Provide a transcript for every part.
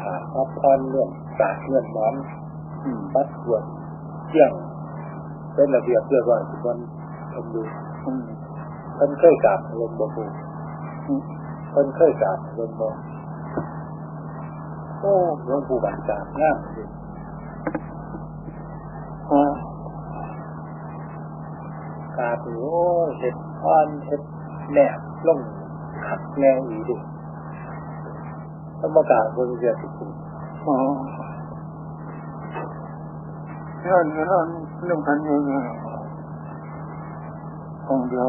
ผ่าพับพรเรื่องสาเรื่องหมอนปัดขวดเที่ยงเป็นระเบียบเรียบร้อยทุกคนทำดูเพิ่นเคยกราบลมบ่ปูเพิ่นเคยกราบลมบ่โอ้หลวงปู่บัญจางงามจริงกราบโอ้เห็ดอ่อนเห็ดแหนบลงขัดแนวอีดิ ธรรมกาบนเรียสิคุณอ๋อนั่นนั่นเรื่องพันเองของเดียว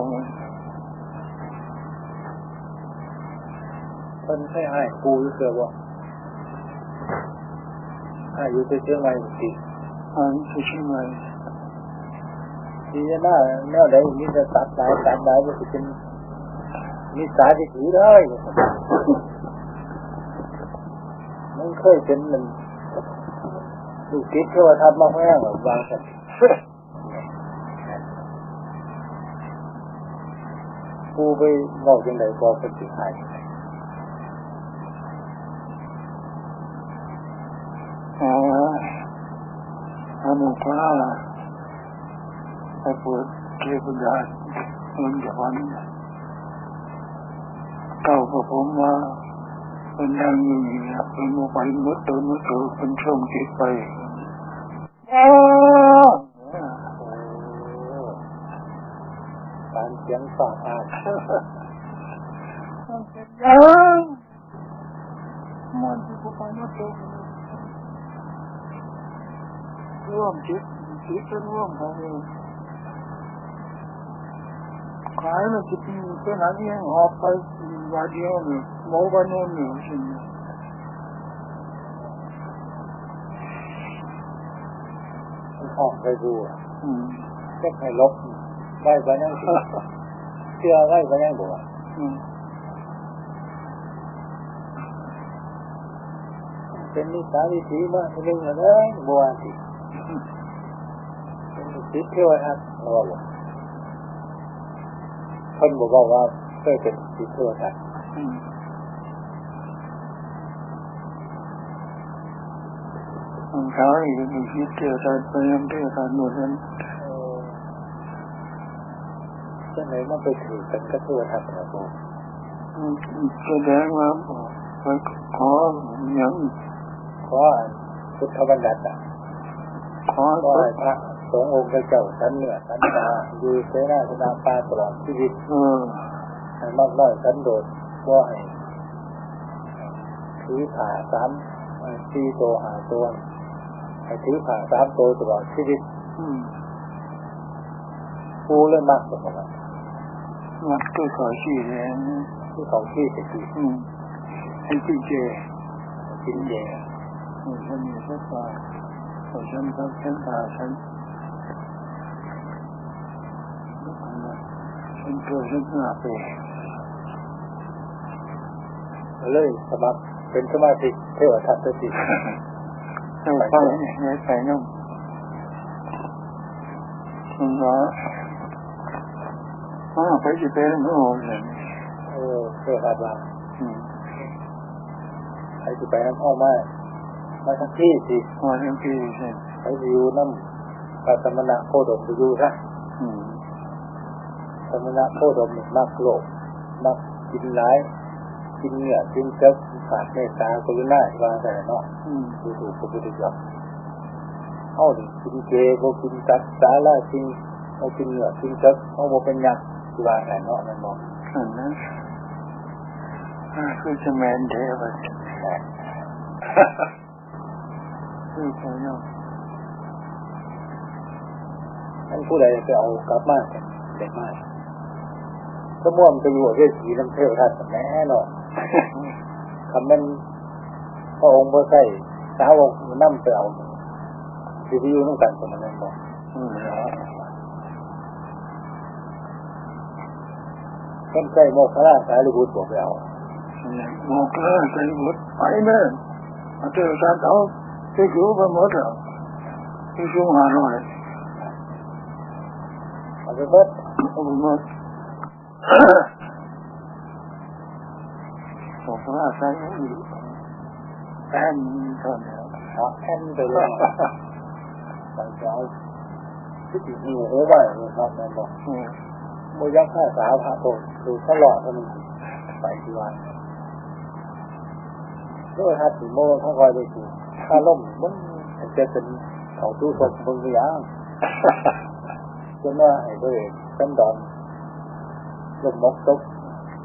คนให้ให้กูอยู่เสือบ่ให้อยู่ที่เชียงใหม่สิอ่าที่เชียงใหม่ดีนะแนวใดมีแต่ตัดสายตัดสายมันจะเป็นมีสายที่ถือได้มัน เคยเป็นมันดูคิดเท่าทำมาแม่งบางสันกูไปบอกยังไงบอกเป็นสิหายอ๋ออันนี้ก็ไอ้ปวดเกี่ยวกับยาเงินจากวันเก่ากับผมว่า เป็นยังอยู่เนี่ยเป็นโมไปมุดตัวมุดตัวเป็นช่วงจิตไปการเสียงสอดอามันเป็นยังมันจะไปมุดตัวร่วมจิตจิตเป็นร่วมของเองขายมันจะป็นเป็นอะไรหอบไปวันเดียวเนี่ยโมวันนู้นเนี่ยออกไปว้ไปนั่งเชื่อไว้ไปนั่งบัวเป็นนิสัย วิถีมาหนึ่งเลยบัวสิเป็นสิเที่ยวครับเราบอกคนบอกว่าเคยเป็นสิเที่ยวครับของ เขาอีกมีคิดเกี่ยวกับไปยังเกี่ยวกับหมดนั้นจะไหนมาไปถือกันก็ทั่วทัพนะผมแสดงว่าไปขออย่างขอพุทธบัญญัติอะขอขอให้พระสงฆ์องค์เจ้าสันเนื้อสันตาอยู่เสนาสนาปาตลอดชีวิตให้มากน้อยสันโดษก็ให้ถือผ่าสามสี่ตัวหาตัว ให้ถือผ่าสามตัวตลอดชีวิตกูเล่นมากกว่านั้นมัดก็ขอชี้เลยที่ของที่สิทีให้กินเจกินเจฉันมีสักตาฉันทับฉันตาฉันฉันเกิดฉันหน้าไปเลยสมัครเป็นสมาธิเทวทัตติ ไปไปไปนู่นคุณว่าอ๋อไปจะเป็นโอ้ยเออเทวทัตละใครจะไปน้ำพ่อมามาทั้งที่สิมาทั้งที่ใช่ไปอยู่น้ำปัตมณะโคดมไปอยู่ซะสมณะโคดมมักโลกมักกินหลาย กินเนื้อกินเจ้าขาดเมตตากรุณาที่ว่าแต่เนาะดูถูกพระพุทธเจ้าเอาดิกินเจโบกินตัดสาละกินเอากินเนื้อกินเจ้าเอาโบเป็นยังที่ว่าแต่เนาะนั่นมองอันนั้นคือจะแมนเทวะคือใช่เนาะอันผู้ใดจะเอากลับมาได้มากสมมติมันไปอยู่เวทีน้ำเทวทัศน์แน่นอน คำนั้นพระองค์บ่ใส่สาวกนั่มไปเอาสิที่อยู่น้ำกันตรงนั้นบอกคนใส่โมกขลาสายลูบุตรบอกไปเอาโมกขลาสายลูบุตรไปแม่อาจารย์สารเขาที่อยู่ไปหมดแล้วที่ช่วงหาหน่อยเอาไปหมดเอาไปหมด บอกว่าใช้อีกแอนเท่านั้นครับแอนไปเลยบางเช้าที่ติดอยู่หัวไปครับนั่นบอกอืมมยักษ์ข้าสาวพระโตดูเขาหลอดมันไปที่วันด้วยฮัตติโมเขาคอยไปดูถ้าล่มมันจะเป็นเขาตู้ศพมึงอย่างจนว่าไอ้ตัวเองเป็นดอนลมมกตก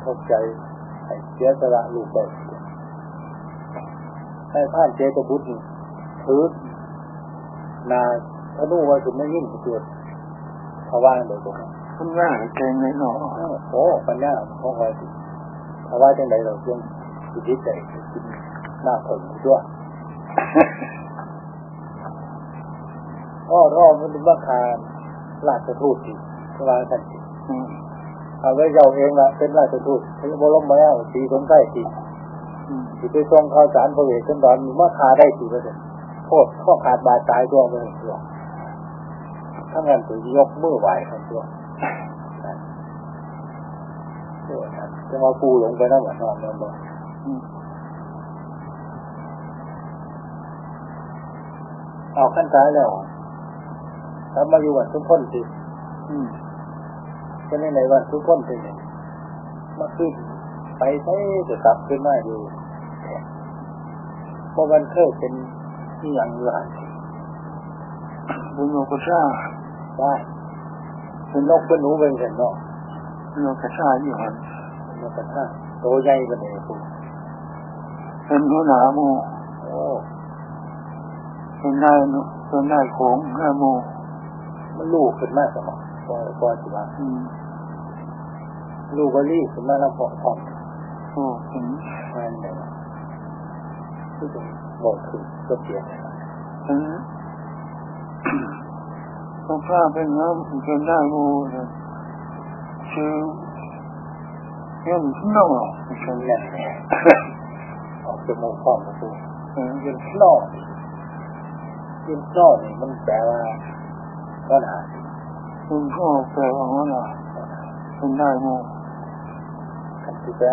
ตกใจ ไอ้เสียสละลูกไปให้ผ่านเจตบุตรถือนาธนูว่าจะไม่ยิ่งตัวเขาว่างโดยตรงคุณย่าเก่งเลยเนาะโอ้ปัญญาเขาคอยสิเขาว่าจังไดเราเรื่องจิตใจกินหน้าผลด้วยอ้อรอมันเป็นว่าคารราชทูตสิเขาว่าท่านสิอืม เอาไว้เราเองละเป็นราชทูตถึงบรมมาแล้วสีสงสัยสิอืมสิไปทรงข่าวสารพระเวทขึ้นดอนมีว่าคาได้สิว่าจะโทษข้อขาดบาดตายตัวเลยตัวถ้างั้นถือยกมือไหวทั้งตัวตัวจะมาปูหลงไปนั่นหว่านอนนั่นบ่อืมเอาขั้นท้ายแล้วแล้วมาอยู่วันทุกคนสิอืม จะในในวันทุกคนสิเนี่ยมาขึ้นไปใช้จะกลับขึ้นมาอยู่เพราะมันเคยเป็นที่อย่างอยู่หันบุญโลกชาได้เป็นนกเป็นหนูเป็นเห็นเนาะโลกชาอยู่หันเป็นนกกระทาโตใหญ่เป็นเองคุณเป็นหัวหน้าหมูโอ้เป็นนายหนูเป็นนายของแม่หมูมันลูกขึ้นมากสมองพอพอสิว่าอืม ลูกก็รีบขึ้นมาแล้วพอพอโอ้ถึงงานเนี่ยที่ตรงบอกคือก็เปลี่ยนถึงต้องกล้าเป็นน้ำเป็นได้หมูเลยชื่อเงี้ยนอกมันแน่นแน่ออกจมูกพร้อมกับตัวเออยืนนอกยืนนอกนี่มันแปลว่าก็หนาคุณพ่อแปลว่าหัวหน้าเป็นได้ห มูคันที่แปล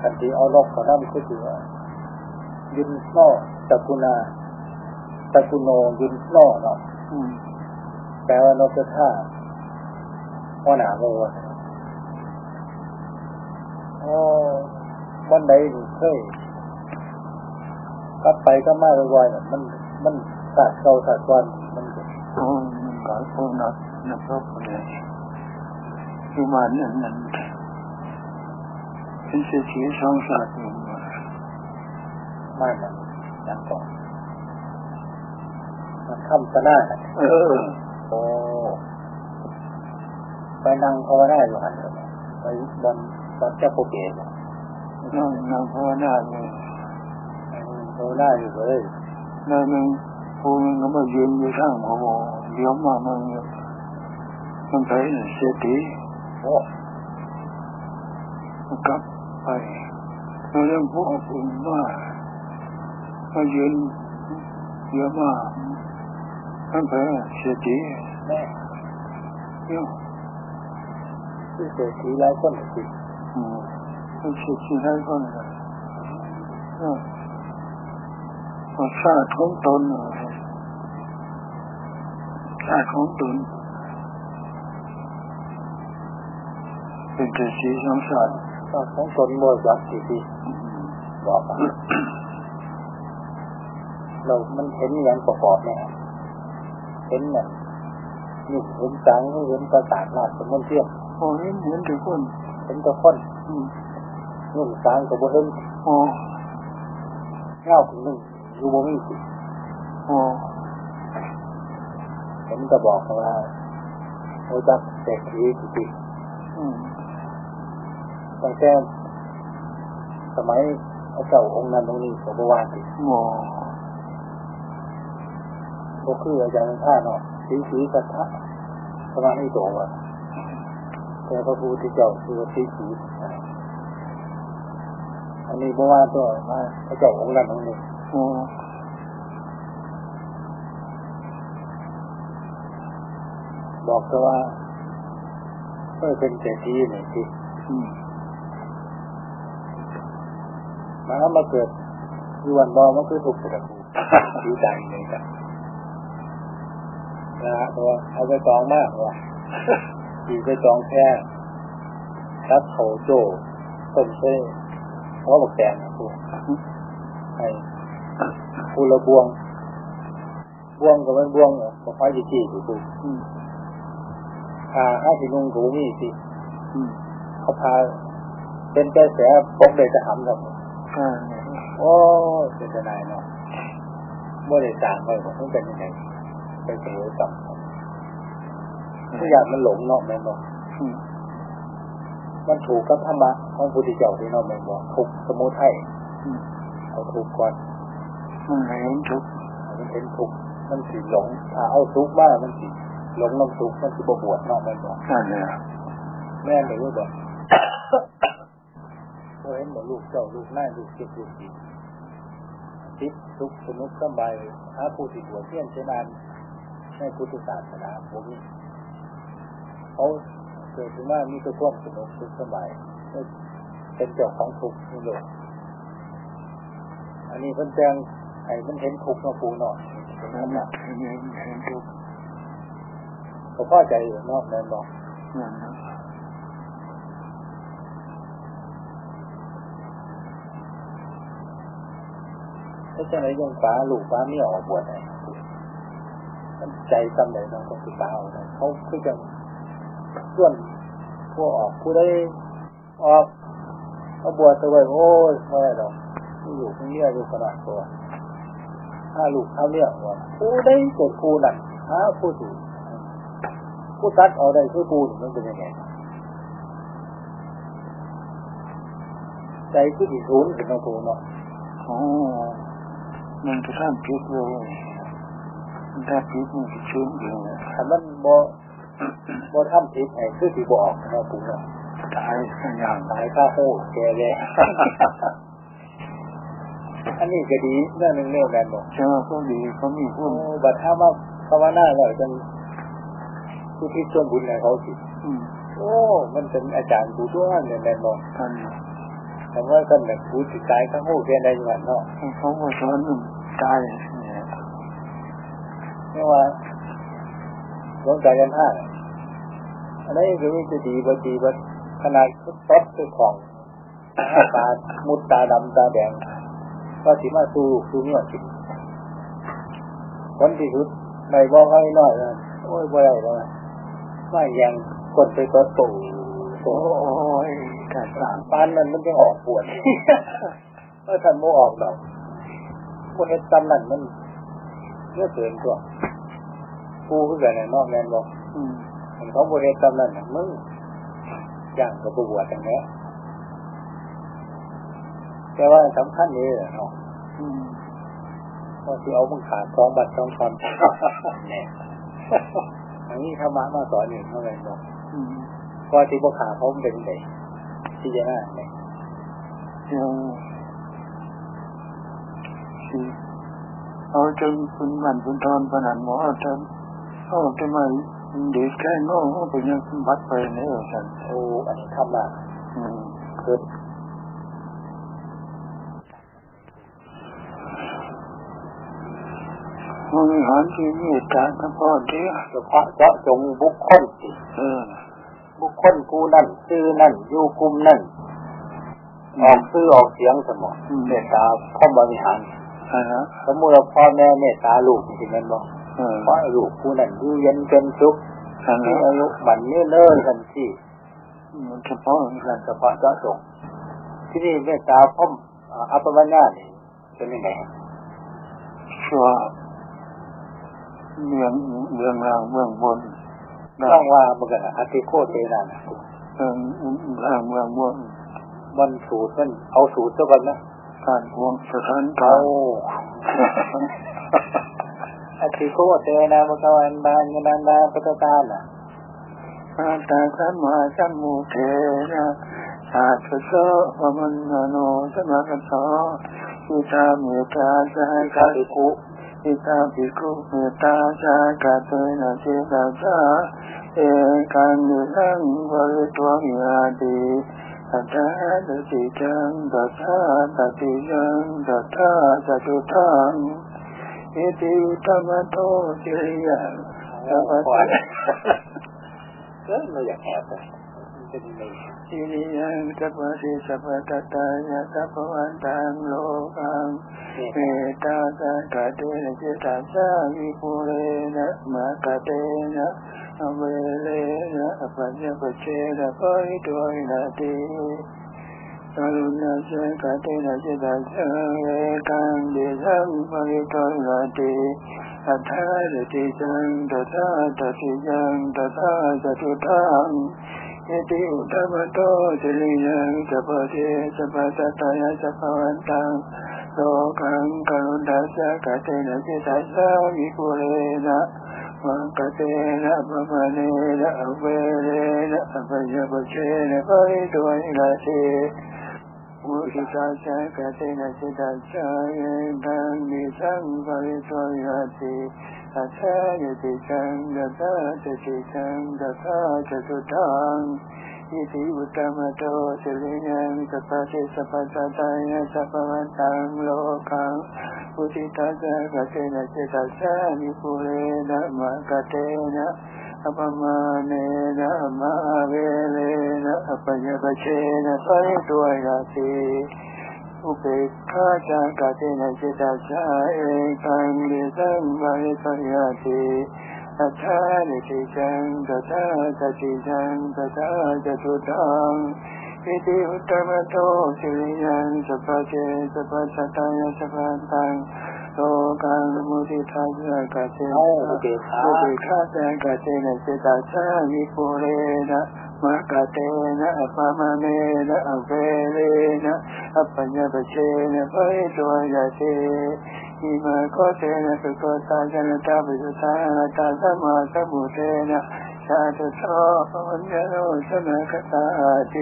คันที่เอาลอกเขานั่นก็คือว่ายืนนอกตะกุนาตะกุโนยืนนอกเนาะอืมแปลว่านกกระทาว่าหนาโมวโอ้วันใดนี่เคยกลับไปก็มาบ่อยๆน่ะมัน มันสาดเก่าสาดวันมันก็โอ้มันหลายคนนักนะครับเลยที่มาเนี่ยนั่นเป็นเศรษฐีสองศาสตร์อยู่มามัน ยังก่อนมันคำสนาน่ะเออโอ้ไปนั่งภาวนาอยู่หันเลยไปบนบนเจ้าโปเกตนั่งนั่งภาวนาเลยภาวนาอยู่เลยแล้วนึงผู้นึงก็มายืนอยู่ข้างหัวโบเดี๋ยวมามันมันไปเศรษฐีโอ้กลับ ไปแล้วเรื่องพวกอื่นมามายืนเดี๋ยวมามันไปเศรษฐีแม่เดี๋ยวที่เศรษฐีหลายคนสิอืมเป็นเศรษฐีได้คนเลยเออมาชาติของตนชาติของตนเป็นเศรษฐีสองชาติก็ ของตนโมยักสิที่บอกอะเรา มันเห็นอย่างประกอบเนี่ยเห็นเนี่ยนี่เห็นจังเห็นประสาทลาดสมุนเทียมโอ้ยเหมือนทุกคนเห็นตะคนอืมนุ่งสางกับบุเห็นโอ้เงาคนหนึ่งอยู่บ่มีสิโอ้เห็นก็บอกว่าโอ้จักเศรษฐีสิที่อืม ตั้งแต่สมัยพระเจ้าองค์นั้นองค์นี้ก็บ่ว่าสิโอ้ก็คืออาจารย์ท่าเนาะสีสีสัทธะสมาธิโตว่าแต่พระพุทธเจ้าคือสีสีอันนี้บ่ว่าตัวว่าพระเจ้าองค์นั้นองค์นี้โอ้บอกแต่ว่าเออเป็นเศรษฐีนี่สิอืม มามาเกิดยวนบอมันคือถูกกระถูดีใจเลยครับนะฮะตัวเอาไปจองมากว่ะดีไปจองแค่รับโถโจต้มเส้เพราะบอกแดงนะครูไอ้คูละบวง บวงกับมันบวงเนี่ยบอกว่าจีจีอยู่ครูอ่าห้าสินุงกูมีสิเขาพาเป็นแก่แสปกเดชหำครับ โอ้เป็นจะนายเนาะเมื่อได้จางไปผมต้องเป็นยังไงไปเสียกับทุกอย่างมันหลงเนาะแม่บอกมันถูกกับธรรมะของพุทธเจ้าที่เนาะแม่บอกถูกสมุทัยเอาถูกก่อนมันเห็นทุกมันเห็นถูกมันสิหลงถ้าเอาทุกมามันสิหลงน้ำทุกมันสิบวชเนาะแม่บอกนั่นแหละแม่หรือบอกโอ้ เห็นบอกลูกเจ้าลูกนายลูกเจ็บลูกดีทิพทุกสนุกสบายหาผู้ที่บวเพี้ยนเชนานในพุทธศาสนาผมเขาเกิดขึ้นมามีตัวควบสนุกสุขสบายเป็นเจ้าของทุกข์ในโลกอันนี้เพิ่นแจ้งไอ้มันเห็นทุกข์มาปูเนาะเป็นนั่นแหนาละเห็นเห็นทุกเขาเข้าใจอยู่นาะแม่นบอกนั่นนะ ถ้าจะไหนยังฟ้าลูกฟ้าไม่ออกบวชไหนมันใจจำไหนน้องต้องศึกษาเอาเลยเขาคือจังส่วนพวกออกผู้ได้ออกเอาบวชตัวไปโอ้ยไม่ได้หรอกอยู่ที่เนี่ยอยู่ขนาดตัวถ้าลูกถ้าเมียว่าผู้ได้เกิดผู้นั่นหาผู้ถูกผู้ตัดเอาได้คือผู้นี่มันเป็นยังไงใจคือที่ศูนถึงมาผู้เนาะโอ้ มันจะทำผิดเลยถ้าผิดมันจะชื้นอยู่ถ้ามันบ่บ่ทำผิดไอ้คือสิบ่ออกนะปู่เนาะตายสัญญาณตายข้าโหแกเลยอันนี้ก็ดีเรื่องหนึงเรื่องกันบ่เจ้าก็ดีเขามีผู้โอ้บัดถ้ามาภาวนาแล้วจังผู้ที่ส่วนบุญให้เขาสิอืมโอ้ มันเป็นอาจารย์ผู้ตัวเนี่ยแม่นบ่ท่านแต่ว่าท่านน่ะผู้สิตายข้าโหแกได้อยู่หั่นเนาะเขาก็สอนมันตายเนี่ยไม่ว่าหลวงใจกันห้าอันนี้ก็มีจะดีบ่ดีบ่ขนาดตบคือของตามุดตาดำตาแดงว่าสิมาสู้สู้เมียกินคนที่สุดในบ่ให้น้อยนะโอ้ยบ่ได้แล้วไม่ยังกดไปกดตู่โอ้ยกาสามปานนั้นมันจะออกปวดเมื่อท่านโมออกดอก พวกเฮ็ดตำนั่นมันเมื่อเกินตัวกูคือกันน่ะนอกแมนบอืมเห็นเขาบ่เฮ็ดตำนั่นมึงย่างก็บ่บวชจังแหน่แต่ว่าสำคัญนี่แหละเนาะอืมว่าที่เอามึงขาดสองบัตรสองคำเนี่ยอันนี้ธรรมะมาสอนอยู่เท่าไหร่บอกอืมว่าที่พวกขาเขาเป็นเด็กที่จะน่าเนี่ย เดี๋ยวสิเอาจนคุณมันคุณทอนปนันหมอเอาจนเอาทำไมเด็กแค่งอเอาไปยังบัดไปเนี่ยสันโอ้อันนี้ธรรมะอืมคือบริหารที่เมตตาเฉพาะเดียวเฉพาะเจาะจงบุคคลสิเออบุคคลกูนั่นชื่อนั่นอยู่กลุ่มนั่นออกชื่อออกเสียงสมองเมตตาพ่อบริหารอันนะ สมมติว่าพ่อแม่เมตตาลูกจริงๆมันบอกเออขอให้ลูกกูนั่นอยู่เย็นเป็นสุขอันมีนะอายุบันยืนเนิ่นทันทีมันเฉพาะนั่นเฉพาะเจาะจงที่นี่เมตตาพ่อมอัปปมัญญานี่เป็นยังไงชัวเมืองเมืองล่างเมืองบนต้องว่าเมื่อกันอธิโคเตนานะเมืองล่างเมืองบนมันสูตรมันเอาสูตรซะก่อนนะการห่วงสถานเอาการอธิโคเตนะมะกวันบานยนันดาปตตาน่ะอาตาสัมมาสัมมุเทนะสาธุโสวมันโนสมาคัสสะอิตาเมตตาสหคากัติคุอิตาภิกขุเมตตาสหกัตเตนะเจตาสาเอกังนิสังบริตวมิอาติ ตัทธาตติจังตัทธาตติยังตัทธาจตุทังอิติธรรมโตสิริยังสัพพะเกิดเราอยากแอบเลยเป็นยังไงสิริยังสัพพะสิสัพพะตตายะสัพพวันตังโลกังเมตตาสังกเตนะจิตตาสาวิปุเรนะมะกเตนะอ เวเลนะอปัญญปเชนะปริตวินาติกรุณาสังกเตนะจิตตาสาเวกังเดสัมปริตวินาติอัฏฐาติจังตัทธาตติจังตัทธาจตุทังอิติอุตมะโตสิริยังสัพพะเทสัพพะสัตตายะสัพพะวันตังโลกังกรุณาสักเตนะจิตตาสาวิปุเรนะ มังกเตนะปะมะเนนะอเวเรนะอภัยปเชนะปริตวินาทีมุสิตาสังกเตนะสิตตาสาเยตังมิสังปริตวินาทีอัฏฐายติจังดัตถาติจังดัตถาจตุทังอิติอุตตมะโตสิริยัง ඉති උත්තමතෝ සෙලිනං තපසේ සපතතය සපවන්තං ලෝකං උදිතස රතේන චේතසනි පුරේ ධම්මකතේන අපමානේ ධම්මා වේලේන අපයපචේන පරිතුයති උපේක්ඛා චාකතේන චේතසා ඒකං විසං වෛපරියති ติตัสสะกะเตนะเจตัสสะมิปุเรนะมะกะเตนะอัปมาเนนะมะเวเลนะอัปยปเชนะปริตวยนาติอุเบกขาจังกะเตนะจิตตาสาเอกังลิสัมบริสยาติอัฏฐานิติจังตัทธาตติจังตัทธาจตุทังอิติอุตตมะโตสิริยังสัพพะเจสัพพะสัตตายะสัพพะตังโลกังมุติทัสสะกะเตเอานะอุเบกขาอุเบกขาจังกะเตนะจิตตาสามิปุเรนะมะกะเตนะอัปปะมะเนนะอเวเรนะอัปปัญญปเชนะปริตวายาเต อิมาโคเตนะสุโกตาจันตาปิสุทานะตาสัมมาสัมพุเตนะชาตุโตปัญญโนสนะคตาเต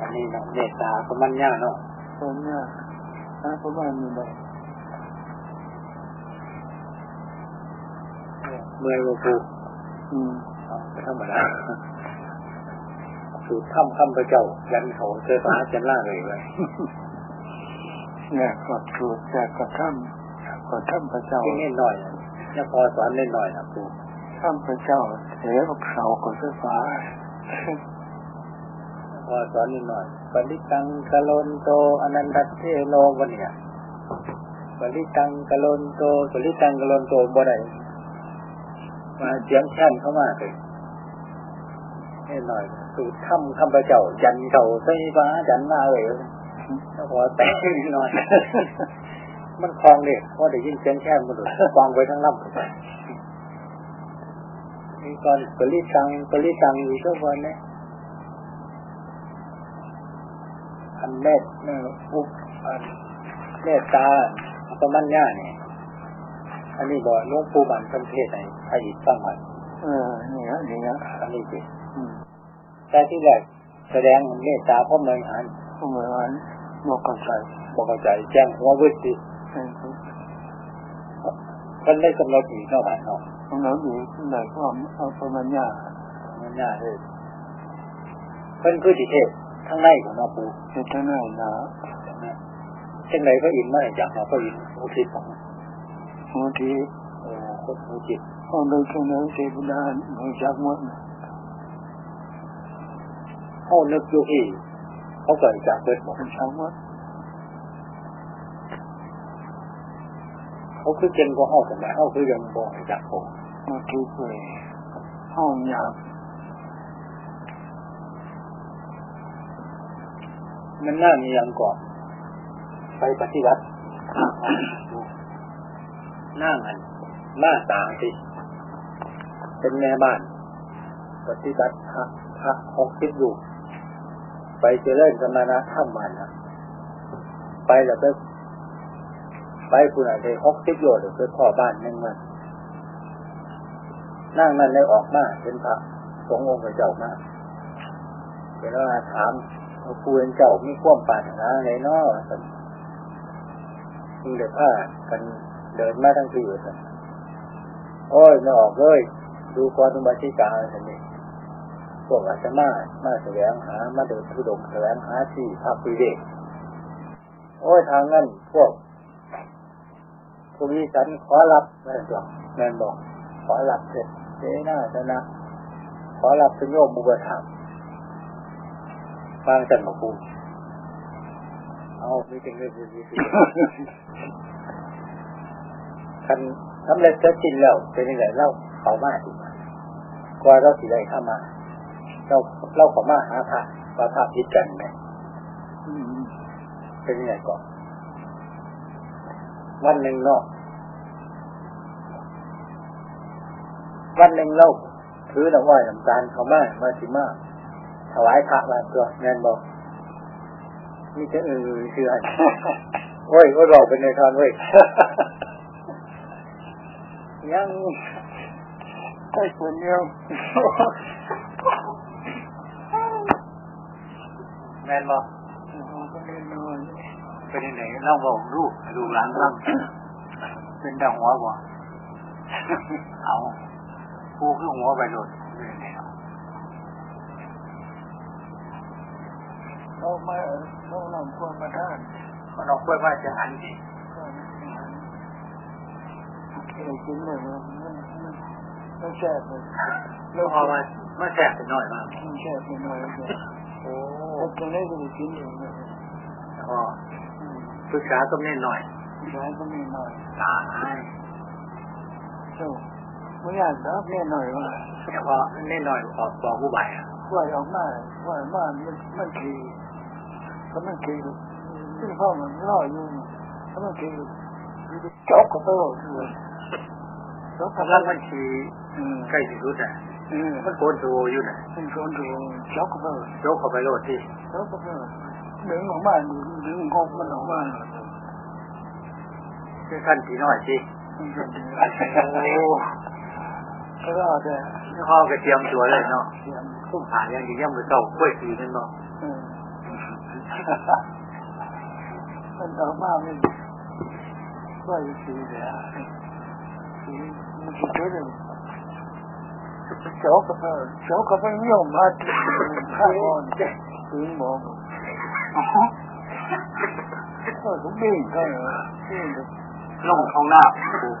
อันนี้เนาะเมตตาประมันยาเนาะปัญญาอาประมาณนี้เลยเมื่อยบ่ปูอืมธรรมดา สูตรถ้ำข้าพเจ้า ยันเขาเจอฟ้าจันล่าเลยเลยอยากกดถูกอยากกดทำกดทำพระเจ้าที่นี่หน่อยนี่พอสอนเล่นหน่อยนะปูทำพระเจ้าเสียกับเขากดไฟฟ้าพอสอนนิดหน่อยปริตังกะโลนโตอนันตเทโนวันเนี่ยปริตังกะโลนโตปริตังกะโลนโตบ่ได้มาเสียงแช่นเข้ามาเลยนี่หน่อย สูตรถ้ำข้าพเจ้ายันเขาใส่ฟ้ายันหน้าเลยแล้วพอแต่นิดหน่อย มันคลองเด็กเพราะได้ยินเสียงแช่นมันดูคลองไปทั้งลำนี่ก่อนปริตังปริตังอยู่ทุกวันเนี่ยอันเมตเนี่ยอุปอันเมตตาประมัญญาเนี่ยอันนี้บอกหลุงปู่บันประเทศไหนไทยอีกตั้งมันเออนี่ฮะนี่ฮะอันนี้สิอืม แต่ที่แรกแสดงเมตตาพ่อเมืองหันผู้บริหารบอกกับใจบอกเข้าใจแจ้งหัววิสิเป็นผู้คนได้กำหนดอีกเนอกบ้านเนอกของเราดีขึ้นได้ก็เอาประมาณยาประมัญญาเลยเพิ่นคือดิเทศทั้งในของน้องปูเฮ็ดทั้งนั้นนะเช่นไรก็อินมาจากเราก็อินอุทิศของบางทีเออคนอุทิศพอเราเสนอเทวดาหูจักหมดนะ เข้านึกอยู่ที่เขาเกิดจากเบิดหมดหูจักหมดเขาคือเก่งกว่าเขาแต่ไหนเขาคือยังบ่อยจากผมบางทีไปห้องยามันน่ามีอย่างก่อนไปปฏิบัติหน้างันหน้าตาสิเป็นแม่บ้าน ปฏิบัติพระพระหกสิบอยู่ ไปเจริญสมณธรรมมันนะไปแล้วไปไปคุณอะไรหกสิโยชน์ไปพ่อบ้านหนึ่งมันนั่งนั่นได้ออกมาเป็นพระสงฆ์องค์เจ้ามาเวลาถามว่าผู้เป็นเจ้ามีความปรารถนาอะไรเนาะสันมีแต่ผ้ากันเดินมาทั้งที่อยู่สันโอ้ยไม่ออกเลยดูกรอุบาสิกาสันนี่ พวกอาจมามาแสวงหา มาเดินทุดงแสวงหาที่พักวิเวกโอ้ยทางนั้นพวกพวกนี้ฉันขอรับแม่บอกแม่บอก ขอรับเสร็จเจ้หน้าชนะ ขอรับเป็นโยมบุปถัมภ์ฟังจันทร์ภูมิเอาไมีเก่งเลยดีสิคันทำเร็จจะกินแล้วเป็นยังไงเล่าเขามาดีมาก่อนเราสิได้เข้ามา เราเราขามาหาพระว่าพระพิจันไหมเป็นยังไงก่อนวันหนึ่งเนาะวันหนึ่งเราถือน้ำอ้อยน้ำตาลเขามามาสิมาถวายพระมาตัวแน่นบอกนี่จะเออคืออะไรโอ้ยก็รอเป็นในทอนเว้ยยังใช่คนเดียว แม่นบอกเป็นยังไงเล่าบอกลูกลูกหลานเล่าเป็นดังหัวบ่เอาผู้คือหัวไปหลุดเรามาเรานำควรมาท่านเขานำควรมาจะหันดีเคยกินเลยมันมันมันแซ่บเลยเราพอมาไม่แซ่บเป็นน้อยมากมันแซ่บเป็นน้อยเลย โอ้ตรงนี้ก็กินเองเลยอ๋อปรึกษาก็ไม่หน่อยปรึกษาก็ไม่หน่อยตายโอ้ไม่อยากรับแน่หน่อยว่าแต่พอแน่หน่อยออกบอกผู้ใบอะว่าออกมาว่ามามันมันคือก็มันคือที่พ่อมันล่ออยู่ก็มันคือจอกกับตัวด้วยจอกกับมันคือใกล้ที่สุดอะ มันโกนตัวอยู่นะมันโกนตัวเจ้าก็ไปเจ้าก็ไปโลดที่เจ้าก็ไปเดินออกบ้านดึงงอกมันออกบ้านคือขั้นที่น้อยสิโอ้ก็ได้แต่ข้าวกระเทียมตัวเลยเนาะตุ้มหาอย่างดีย่ำไปเจ้ากล้วยสีนั่นเนาะมันออกมาไม่กล้วยสีเดียวมันจะเจอเลย 小可不用嘛，看我这什么？啊哈，这都没看啊，这个。弄通那，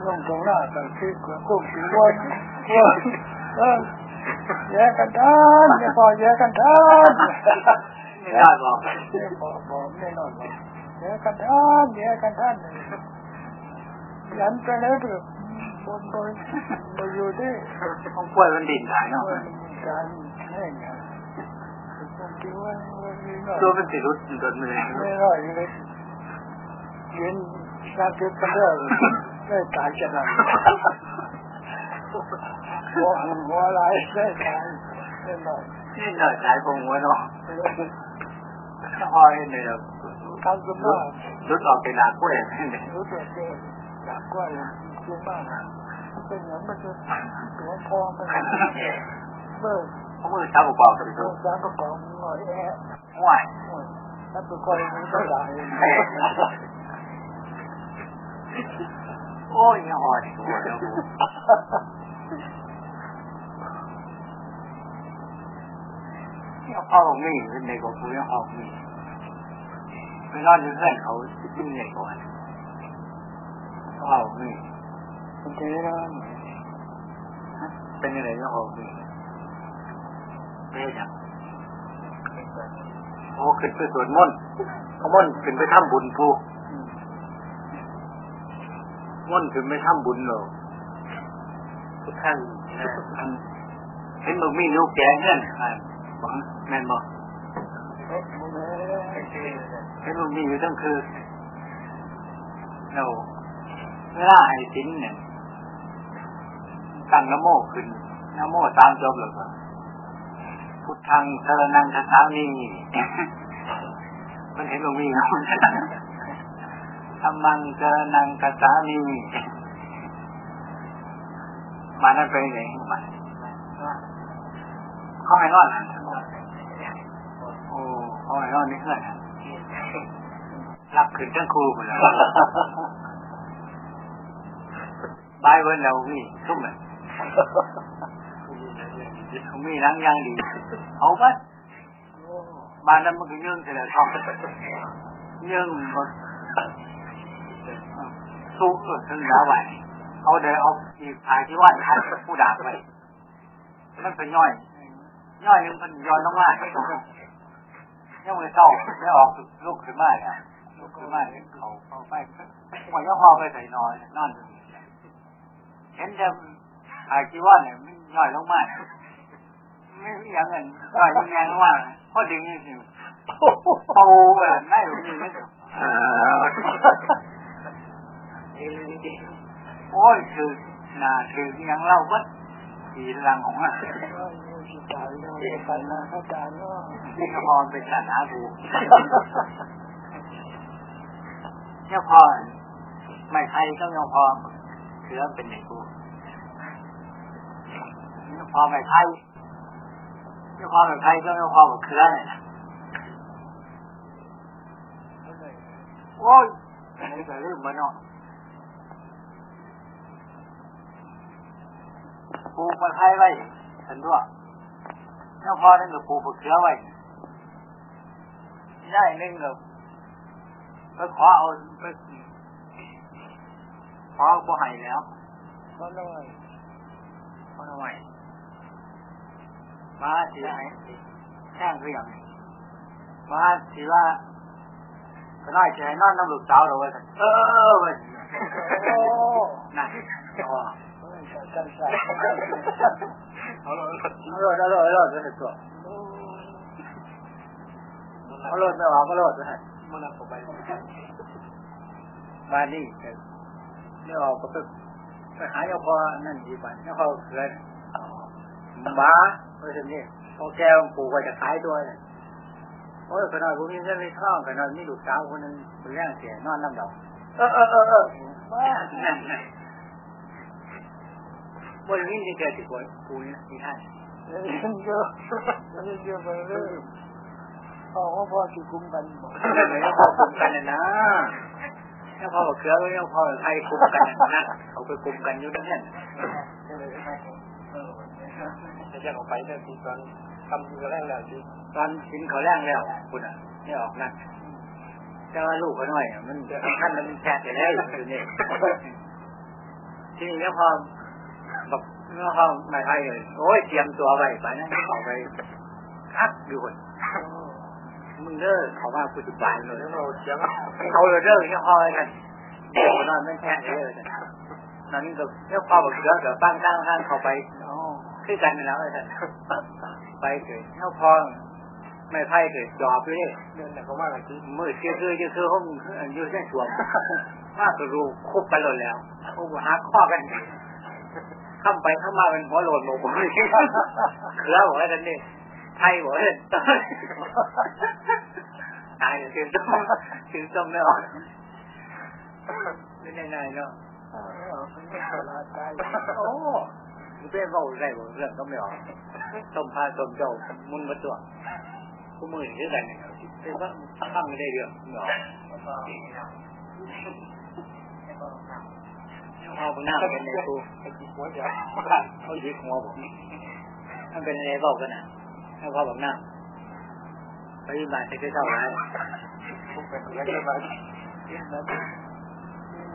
弄通那，但是我够喜欢，我，嗯，也简单，也好，也简单。没那个，没没没那个，也简单，也简单，人这来着。านไม่ได้บอกไม่บอกบอกไม่นอนบอกแยกกันทานแยกกันทานยันไปแล้วเถอะบนบนบนอยู่ดิต้องป่วยมันดินหายเนาะการแห้งตัวเป็นสิรุดโดนเลยไม่รอดเลยยืนนักเก็บกันได้ได้ตายจะนั่นหัวหัวลายได้ตายได้หน่อยนี่หน่อยตายคงหัวเนาะพอเห็นเลยเราทำกันมารู้ออกเป็นหนักกล้วยรู้ตัวเองหนักกล้วยจริงมาก เป็นอย่างมันจะตัวพอมันเมื่อเขามือช้าประกอบกันดูช้าประกอบหน่อยแอะห่วยถ้าตัว คอยมันก็ได้โอ้ยหอดหัวแล้วเนี่ยพ่อมีเป็นในกับผู้ยังหอกมีไปนอนอยู่เพื่อนเขาจิ้มใหญ่ก่อนพ่อมีเป็นเจ้าเป็นยังไงยังหอกมีเป็นยังโอ้ขึ้นไปสวดมนต์เขามนต์ขึ้นไปทำบุญผู้ม่นคือไม่ทำบุญหรอกทุกท่านเห็นมึงมีลูกแก่เงี้ยบอกแม่นบอกเห็นมึงมีอยู่ตั้งคือเราเวลาให้สินเนี่ย ตั้งนโมขึ้นนโมตามจบเลยพุทธังสารนังคาถานีมันเห็นมึงมีนะธรรมังเจนังกสามีมานั่นเป็นไงมาเข้าให้รอดโอ้เข้าให้อดนี่เพื่อนรับขึ้นทั้งครูหมดแล้วบายเว้นเราพี่ทุ่มเลย มีนังยางดีเอาปะบ้านนั้นมันก็ยื่นเสร็จแล้วท้องยื่นมันสู้ถึงแล้วไหวเอาเดี๋ยวเอาอีกถ่ายที่ว่าท่านผู้ด่าไปมันเป็นย่อย ย่อยนึงมันย้อนลงมายังไม่เศร้าไม่ออกลูกขึ้นมาเนี่ยลูกขึ้นมาเนี่ยเขาเขาไปหัวย่อพอไปใส่นอนนอนเห็นแต่ ถ่ายที่ว่าเนี่ยมันย่อยลงมาไม่อย่างเงินย่อยยังไงว่าพอดึงนี่สิโตแบบไม่รู้นี่โอ้ยคือนาคือยังเล่าวัดทีรังของอะนี่ก็พอเป็นศาสนาบูเนี่ยพอไม่ใครก็ยังพอเชื้อเป็นในกู เนี่ยพอไม่ใครเนี่ยพอไม่ใครก็ยังพอกับเชื้อเลยนะโอ้ยนี่ก็ลืมมันเนาะปลูกมะไคร้ไว้ฉันด้วยแล้วพอนั่นก็ปลูกมะเขือไว้ได้นึงก็ก็ขอเอาไปขอบ่ให้แล้วขอหน่อยขอหน่อย มาสิให้แท่งคืออย่างนี้มาสิว่าก็น่าจะให้นอนน้ำลูกสาวเราไว้เออเว้นั่นอ๋อเอาเลยเอาเลยเอาเลยเอาเลยตัวเอาเลยไม่ว่าก็เลยตัวให้มันเอาไปมานี่ไม่ออกก็ไปหายาพอนั่นดีกว่าเนี่ยพอเกินบ้า เพราะฉะนั้นพอแกปลูกไว้จะขายตัวเลยโอ้ยขนาดผมมีเงินในท้องขนาดมีลูกสาวคนนึงเป็นแรงเสียนอนน้ำดอกเออเออเออเออนั่นนั่นบริเวณที่เกิดที่วดปูนี่ที่ท่านเยอะเยอะไปเลยเอาพ่อที่คุ้มกันบอกนั่นเลยพ่อคุ้มกันนะถ้าพ่อเกลือแล้วพ่อไทยคุมกันนะเอาไปคุ้มกันอยู่นั่นนั่น จะจะออกไปแต่ทีตอนทำคือแรกแล้วทีตอนกินเขาแรงแล้วคุณอะนี่ออกนั่นแต่ว่าลูกเขาหน่อยมันท่านมันแฉะไปแล้วอยู่นี่ทีนี้แล้วพอบอกแล้วพอไม่ไทยเลยโอ้ยเตรียมตัวไว้ไปนั่นเขาไปคักอยู่คนมึงเด้อเขาว่าปุถุบานเลยเราเสียงเขาเลยเด้อเนี่ยพอเลยกันเดี๋ยวนอนไม่แฉะเลยนั่นก็เนี่ยพอบอกเดี๋ยวเดี๋ยวตั้งตั้งตั้งเขาไป คือกันแล้วเลยท่านไปเกิดเนี่ยพอไม่ไพ่เกิดจอบเลยเดินแต่ก็ว่ากันทีมือเชื่อคือคือห้องอยู่ในสวมมากกรู้คุบกันหมดแล้วโอ้หาข้อกันข้ามไปข้ามมาเป็นหัวโหลดหมกเลยเครือบอกว่ากันนี่ไทยบอกเลยตายถึงต้มถึงต้มไม่ออกเป็นยังไงเนาะโอ้ เป็นเบาไรบ่เรื่องก็ไม่ออกต้มพาต้มเจ้ามุนมาตัวผู้มือนี่กันเนี่ยเป็นว่าทำไม่ได้เรื่องไม่ออกเอาหน้าเป็นในตู้หัวเดียวเขายึดหัวผมมันเป็นในเบากันนะให้พ่อบอกหน้าไปยินบาดจะเท่าไรทุกเป็นแล้วก็มาเย็นนะ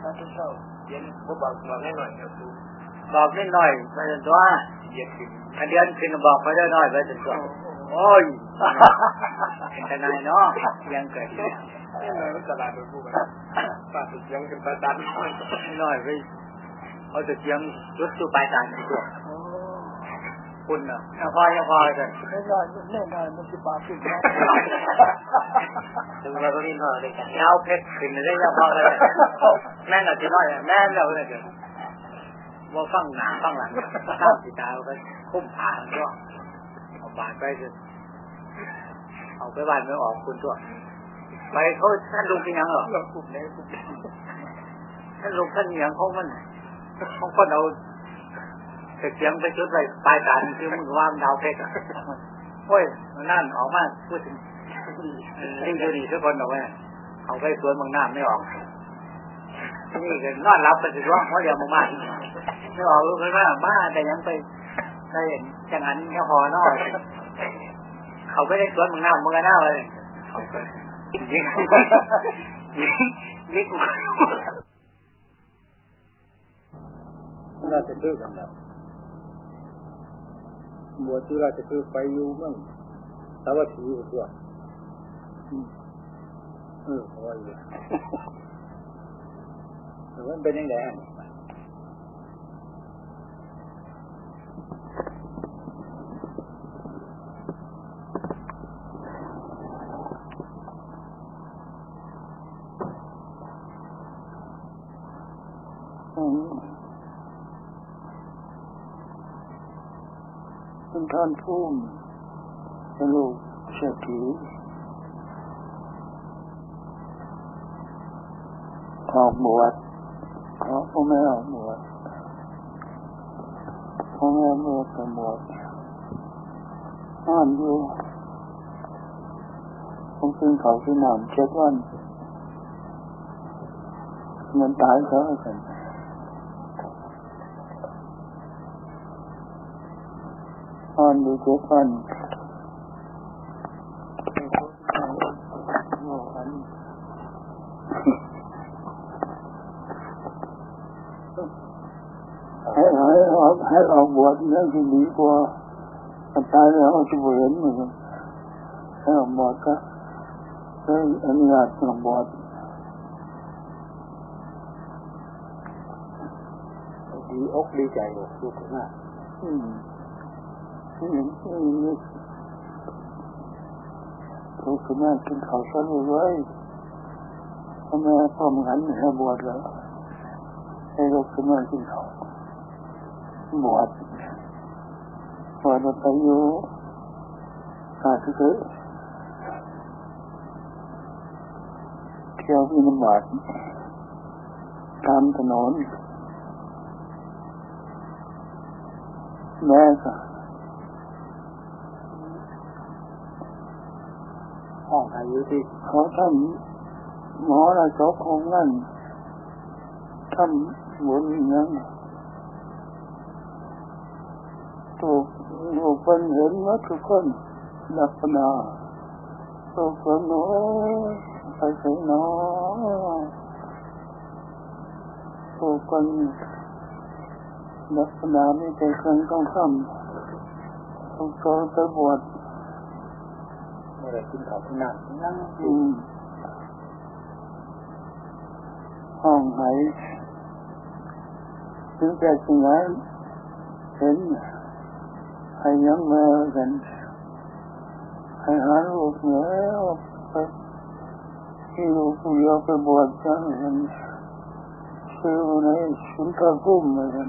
มาทุกเช้าเย็นก็บอกมาให้หน่อยครับ บอกนิดหน่อยไปจนตัวอันเดือนขึ้นบอกไปได้น้อยไปจนตัวโอ้ยเป็นนายเนาะยังเกิดนี่เลยตลาดโดยผู้กันป้าติดยังกันประดันน้อยไปเอาแต่เสียงรถตู้ปลายทางตัวคุณเนาะยังพอยังพอกันแน่นอนแน่นอนมันจะบาปขึ้นถึงเราตรงนี้หน่อยเลยเงาเพชรขึ้นได้ยังพอเลยแม่หนเราจะน้อยแม่เราเลยเดี๋ยว ว่าฟังหนาฟังหลังตั้งสีตาไปคุ้มผ่านก็เอาบานไปจนเอาไปบ้านไม่ออกคุณตัวไปเขาท่านลุงเป็นยังหรอเรากลุ่มนี้กลุ่มท่านลุงท่านยังของมันเของคนเอาเสียงไปชุดไปปลายตาคือมึงว่ามดาวเพชรโอ้ยนั่นออกมาพูดถึงนี่จะดีทุกคนบอกว่าเอาไปสวนบางหน้ำไม่ออกนี่ก็นอนรับไปสิว่าเพราะเดียวมาบ้า นไม่ออกรู้ไหมว่าบ้าแต่ยังไปไปช่จังหันแค่พอเนาะเขาไม่ได้สวนมึงหน้ามึงก็หน้าเลยยิงยิงยิงกูราชคือกันแล้วบวชที่ราชคือไปอยู่มั่งสาวัตถีอยู่ตัวเออพออยู่แต่ว่าเป็นยังไง เป็นท่านพุ่มเป็นลูกเศรษฐีออกบวชขอพ่อแม่ออกบวชพ่อแม่บวชบวชอ่านอยู่ผมกินเขาที่นามเช็ดวันเงินตายเขากันอ่าน อยู่เจ็ดวันให้ให้ออกให้ออกบวชนั่นคือดีกว่าตายแล้วจะบวชเหมือนกันให้ออกบวชก็ได้อนุญาตออกบวชดีอกดีใจอกสุขมากอืม เห็นอืมถูกคุณแม่กินข้าวชั้นเลยพ่อแม่พ่อมึงหันให้บวชแล้วให้ลูกคุณแม่กินข้าวบวชบวชไปอยู่อาที่เกิดเที่ยววินบาตตามถนนแม่ก็ ห้องอายุที่เขาทำหมอระจบของนั่นทำบุญนั้นถูกถูกคนเห็นว่าทุกคนนับปนาถูกคนโน้ไปใส่น้อถูกคนนับปนาไม่ใจเครื่องต้องคำถูกคนไปบวช ไม่ได้กินข้าวที่นั่งนั่งอืมห้องไหนถึงแต่สิ่งนั้นเห็นให้ยังแม่กันให้หาลูกเหนือไปที่ลูกผู้เดียวไปบวชกันกันชื่อในสุนทรภูมิเหมือนกัน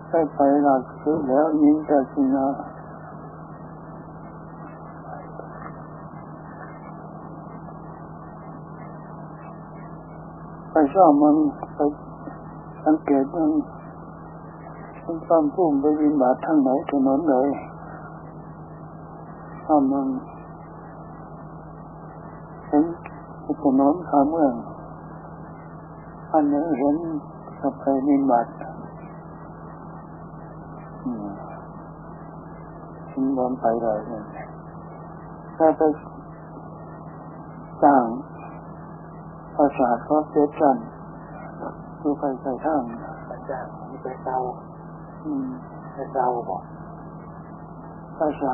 ถ้าใช้เองที่ดังนี่ปัญญาอืมขอเงินพันหนึ่งเหมือนกันเอาเงินพันหนึ่งไหนพันนะปหลักซื้อแล้วยิงแต่สินะไปชอบมันไปสังเกตมันเป็นความพุ่มไปวินบาททางไหนถนนเลยถ้ามันเห็นถนนขาเมืองอันนี้เห็นกับไปวินบาทอืม ถึงบอลไปเลยเนี่ยถ้าไปจ้างภาษาเขาเจ็ดกันดูไปใส่ข้างปัญญานี่ไปเศร้าอืมไปเศร้าบอกภาษา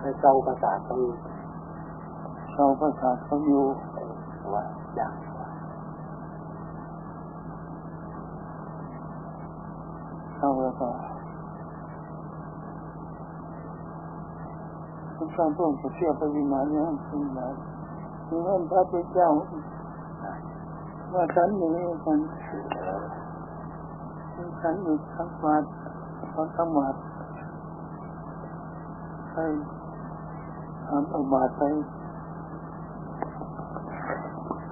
ไปเศร้าภาษาเขาอยู่ชาวภาษาเขาอยู่ว่าอย่างชาวแล้วก็ คุณสร้างพวกจะเชื่อไปวิมานเนี่ยคุณนะมีเงินพระพุทธเจ้าว่าฉันนี้มันฉันอยู่ทั้งวัดทั้งวัดใช่ทำอาบาดไป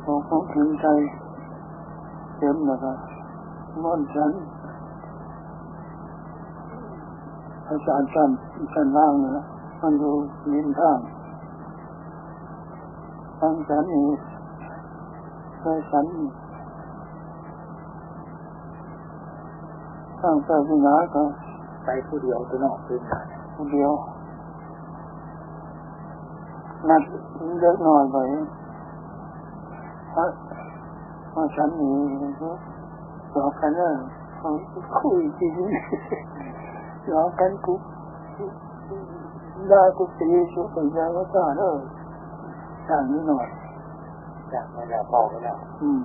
ของของถึงใจเต็มนะครับม่อนฉันอาจารย์จันจันล่างนะ มันอยู่นินท่างทั้งฉันนี้ใช่ฉันตั้งใจวินาก็ไปผู้เดียวตัวนอกพื้นฐานคนเดียว นัดเล็กน้อยไปว่าว่าฉันนี่บอกกันว่าเขาคุยจริงหลอกกันกูได้กูตีชุดเป็นยังก็ได้เอออย่างนี้หน่อยจากไม่แล้วพอไปแล้วอืม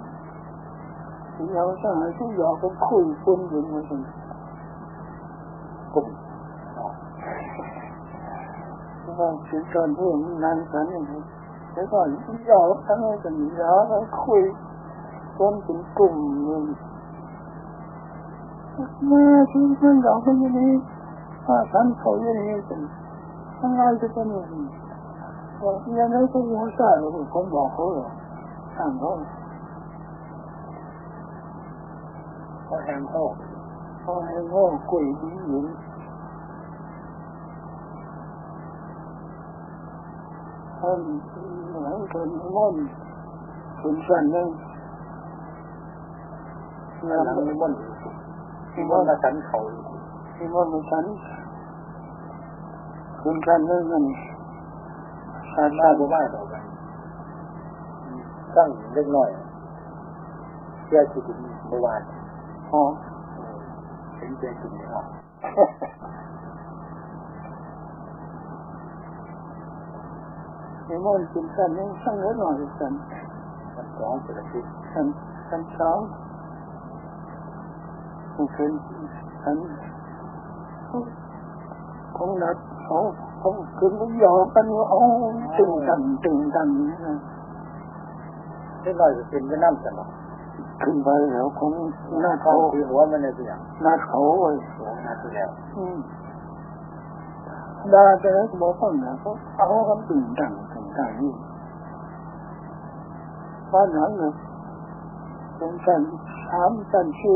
ทีเราสหาที่หยอกก็คุยคนอยู่เหมือนกันกลุ่มเพราะว่าถึงตอนที่นานกันอย่างนี้แล้วก็หยอกทั้งนั้นกันหยอกแล้วคุยจนเป็นกลุ่มเลยแม่ที่เพื่อนหยอกกันอย่างนี้ว่าฉันเขาอย่างนี้เป็น อย่างนี้บอกยังไงก็ยังใช่ผมบอกเขาหรอกสั่งเขาเขาแทงเข้าเขาให้โง่คุยดีอยู่ท่านหลัง คนม่อนคุณสันนึงหลังนิมนต์นิมนต์มาสันเขาที่ม่อนมาฉันคุณสันนึงนั่นสาหน้าธาบ่ว่าต่อกันตั้งเล็กน้อยเชื่อจิตเมื่อวานอ๋อเห็นเจจิตไม่ออกที่ม่อนคุณสันนึงสั่งเล็กหน่อยสันมันสองเศรษฐกิจสันสันสองมันเป็นสันของนัด เขาเขาคือมันหยอกกันว่าเอาตึงดังตึงดังนะเล็กน้อยจะเป็นก็น้ำสนหรอขึ้นไปแล้วคงหน้าเขาคือหัวมันเนี่ยเป็นอย่างหน้าเขาไว้หัวน้าที่แล้วดาแต่แล้บอกฟังนะเขาเอาคำตึงดังตึงดังนี่บ้านหลังเนี่ยเป็นกันสามกันชี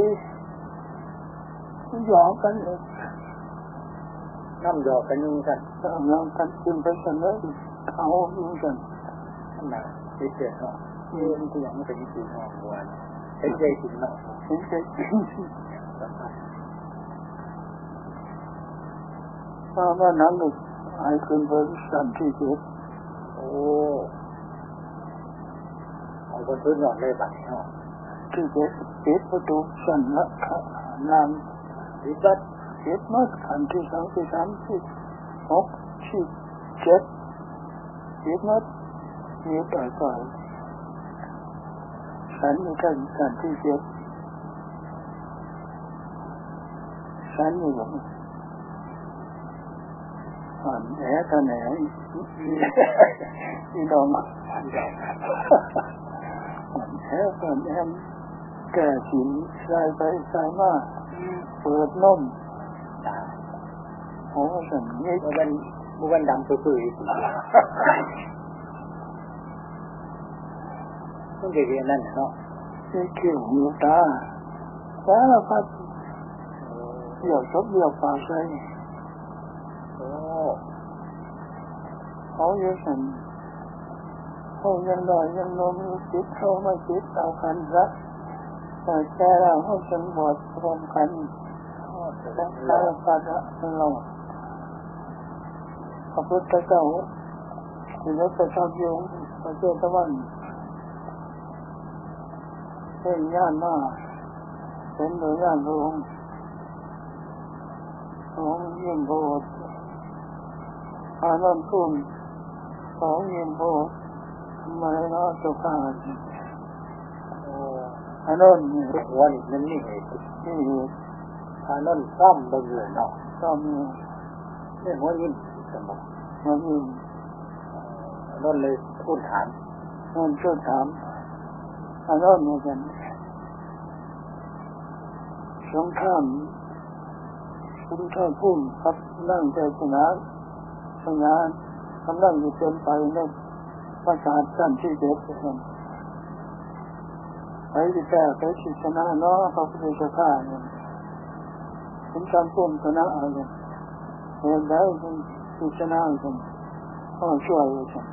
หยอกกันเลย น้ำหยอกกันยุ่งกันกำลังกันขึ้นไปกันเลยเขายู่งกันขนาดเจ็ดเจ็ดเนาะเออมันก็ยังไม่เป็นจริงเนาะเมื่อวานเห็นใจจริงเนาะเห็นใจว่าว่านั้นเลยไอ้ขึ้นไปสันที่เจ็ดโอ้เอาคนพื้นหยอดเลยบัตรเนาะที่เจ็ดเจ็ดประตูสันละนามดีจัด เจ็ดมัดขันที่สองที่สามที่หกที่เจ็ดเจ็ดมัดเจ็ดต่อยต่อยสันนี่กันสันที่เจ็ดสันนี่แบบอ่อนแอกันแหนที่ดองอ่อนแอกันแอนแก่สินใส่ไปใส่มาเปิดนมตา โอ้สันนี่เมื่อวันมื่อวันดำปื้อๆอีกต้องเรียนนั่นเนาะนี่เกี่ยวหูตาสารพัดเดี่ยวชบเดี่ยวปากใส่โอ้เขาเยอะสันเขายังดอยยังนมจิตเขาไม่จิตเอากันรักแต่แก่เราเขาจนบวชรวมกันและสารพัดละเรา พระพุทธเจ้าที่เราจะทำอยู่พระเจ้าตะวันเป็นญาณมาเป็นโดยญาณหลวงหลวงยิ่งโบสถ์อานนท์คุณหลวงยิ่งโบสถ์มาเลยนะเจ้าข้าโอ้อานนท์นี่ทุกวันนั่นนี่ไงนี่ทานนั่นซ่อมบนเรือเนาะก็มีนี่หัวยิ้ม สมองมามีนั่นเลยพูดถามนั่นช่วยถามอารมณ์เหมือนกันสงครามคุณท่านพุ่มครับนั่งใจชนะชนะกำลังอยู่เป็นไปในภาษาสั้นที่เด็ดกันไปที่แก่ไปที่ชนะเนาะพระพุทธเจ้าเนี่ยคุณท่านพุ่มชนะอะไรเห็นได้คุณ ชนะกันก็ช่วยกัน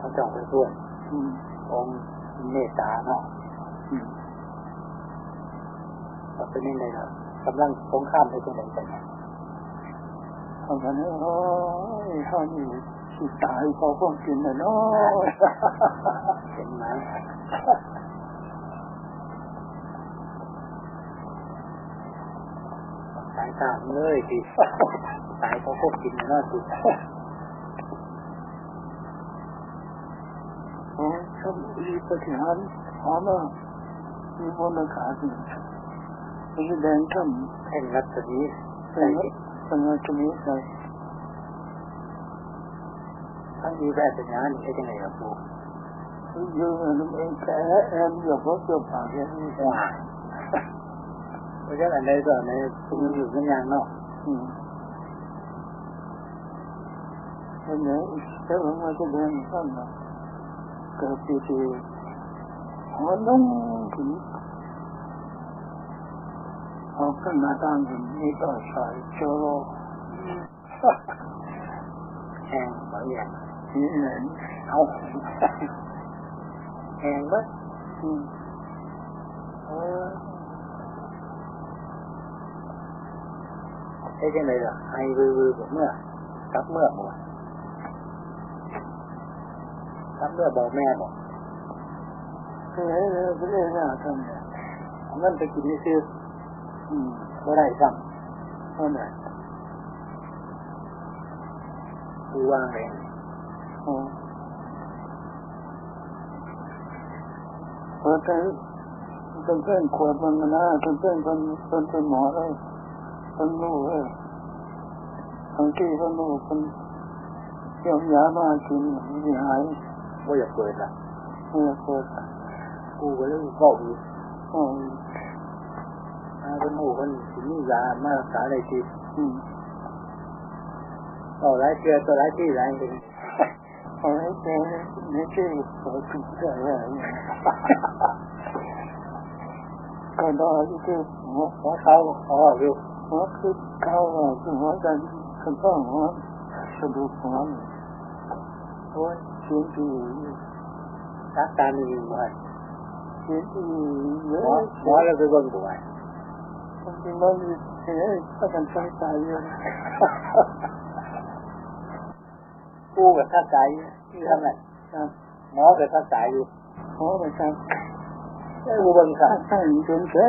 พระเจ้าไปช่วยองค์เมตตาเนาะเป็นยังไงครับกำลังสงครามไปตรงไหนกันทำกันโอ้ยข้านี่สิตายพอพวกกินนะเนาะเห็นไหมายตามเลยทีตายเพราะพวกกินนะสุดโอ้ชอบรีบปฏิหารหอมมามีบนอากาศแสดงธรรมแห่งรัศมีแห่งสมาธินี้ใส่ทั้งมีแวสัญญาณใช่ยังไงครับครูอยู่ในเองแค่แอมอยู่ก็จบผ่านแค่นี้ว่าเพราะฉะนั้นในส่วนในคุณยู่สัญญาณเนาะอันนี้แต่ว่ามันจะ เดินข้ามมาเกิดปีที่หัวนุ่งถึงออกขึ้นมาตั้งอยู่นี่ก็ใส่โชโลแห้งเหมือน อย่างนี่เห็นเอาแห้งมั้ยใช่ยังไงล่ะไอวือวือเมื่อกับเมื่อหมดกับเมื่อบอกแม่บอกเฮ้ยเฮ้ยเฮ้ยน่าทำเนี่ยมันไปกินนี่ซื้อก็ได้ซ้ำก็ได้ผู้ว่างเลยองเพราะฉะนั้นเป็นเพื่อนขวดมันนะเป็นเพื่อนคนคนเป็นหมอเลย คนรู้เลยบางที่คนรู้คนเกี่ยวยามากินไม่หายไม่อยากเปิดละไม่อยากเปิดกูก็เลยก็อีกเป็นหมู่คนถึงมียามารักษาได้ทีเอาหลายเชื่อตัวหลายที่หลายเป็นเอาหลายเชื่อไม่ใช่เปิดทุกอย่างก็ได้ที่หัวหัวเขาอ๋ออยู่ หัวคือเขาคือหัวใจคือต้องหัวสะดุดหัวโอ้ยเสียงที่รักการมีไว้เสียงที่เยอะหัวเราไปบิ่งดูไว้จริงๆมันเฮ้ยถ้ากันใช้ใจเยอะกู้กับท่าใจที่ทำไงหมอกับท่าใจอยู่หมอกับท่าไอ้บุบังค่ะท่านจนใช้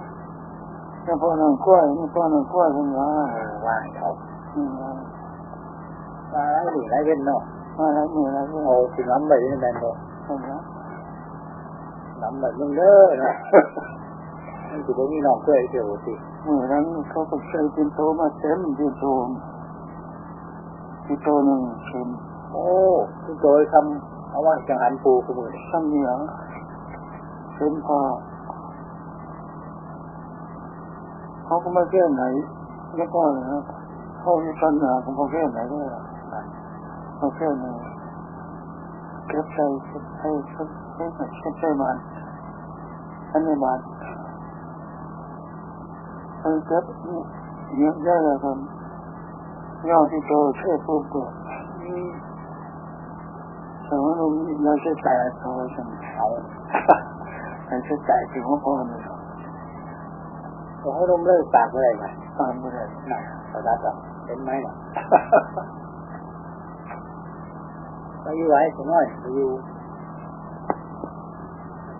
นี้อยู่อันมันก็เล่าของมันนี่มันก็เล่าเป็นยังไงเรื่องมันก็มันดูเด็ดเด็ดไหนว่าน้องนุ่มจะที่แตกเขาว่าพอหน่อยพอรู้มันก็พอหน่อยกล้วยนี่พอหน่อยกล้วยเป็นว่าว่าเขาว่าอะไรหรืออะไรเป็นเนาะว่าอะไรหรืออะไรโอ้ถึงน้ำไปนี่แมนเลยน้ำแบบมึงเด้อนะมันคือพวกนี้น้องกล้วยเดียวสิเมื่อนั้นเขาก็ใช้เป็นโตมาเต็มเป็นโตที่โตหนึ่งเข็มโอ้ที่โตทำเอาว่าจังหันปูขมือทำเนี่ยเข็มพอ เขาก็มาแก้ไหนแล้วก็นะเขามีปัญหาของเขาแก้ไหนด้วยเขาแก้ไหนเก็บใจให้ให้ให้ใช้มันอันนี้มันมันเกิดเยอะแยะเลยครับยอดที่โตเชื่อปุ๊บก็แต่ว่าเราเราใช้ใจเขาใช่ไหมเอาเราใช้ใจถึงว่าพ่อเลย เขาลมเลิกปากเมื่อไรไหมปากเมื่อไรน่ะสดับอะเห็นไหมน่ะไปอยู่ไว้ถึงน้อยไปอยู่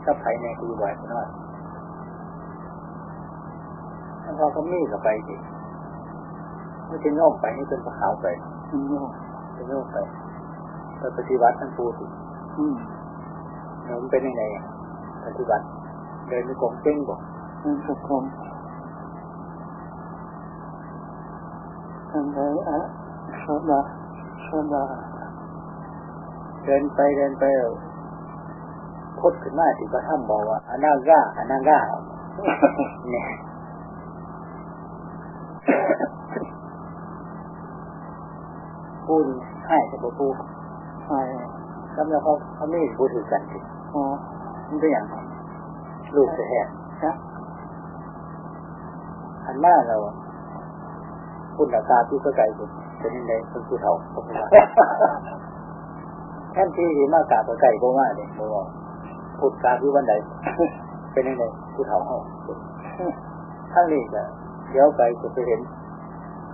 กับไผ่ในคือไว้ถึงน้อยาเขาก็มีกับไปดิไม่ใช่น้อมไปนี่เป็นพระขาวไปอืมเป็นน้อมไปไปปฏิบัติท่านปูสิอืมมันเป็นยังไงปฏิบัติเดินในกรมเจ้งบอกเป็นสุขม ทำไรอะโซดาโซดาเดินไปเดินไปพดขึ้นมาที่พระถ้ำบอกว่าอนาก้าอนาก้าเนี่ยพูดให้แต่บ่พูดใช่แล้วเขาเขาไม่พูดถึงกันสิอ๋อมันเป็นอย่างลูกจะแหกนะอันหน้าเรา คุณอาตาที่ก็ไกลสุดเป็นยังไงเป็นผู้เฒ่าก็ไม่ว่าแท่นที่ดีมากกาก็ไกลก็ว่าเนี่ยบอกว่าพูดกาคือวันใดเป็นยังไงผู้เฒ่าเขาข้างนี้จะเดี๋ยวไปจะไปเห็น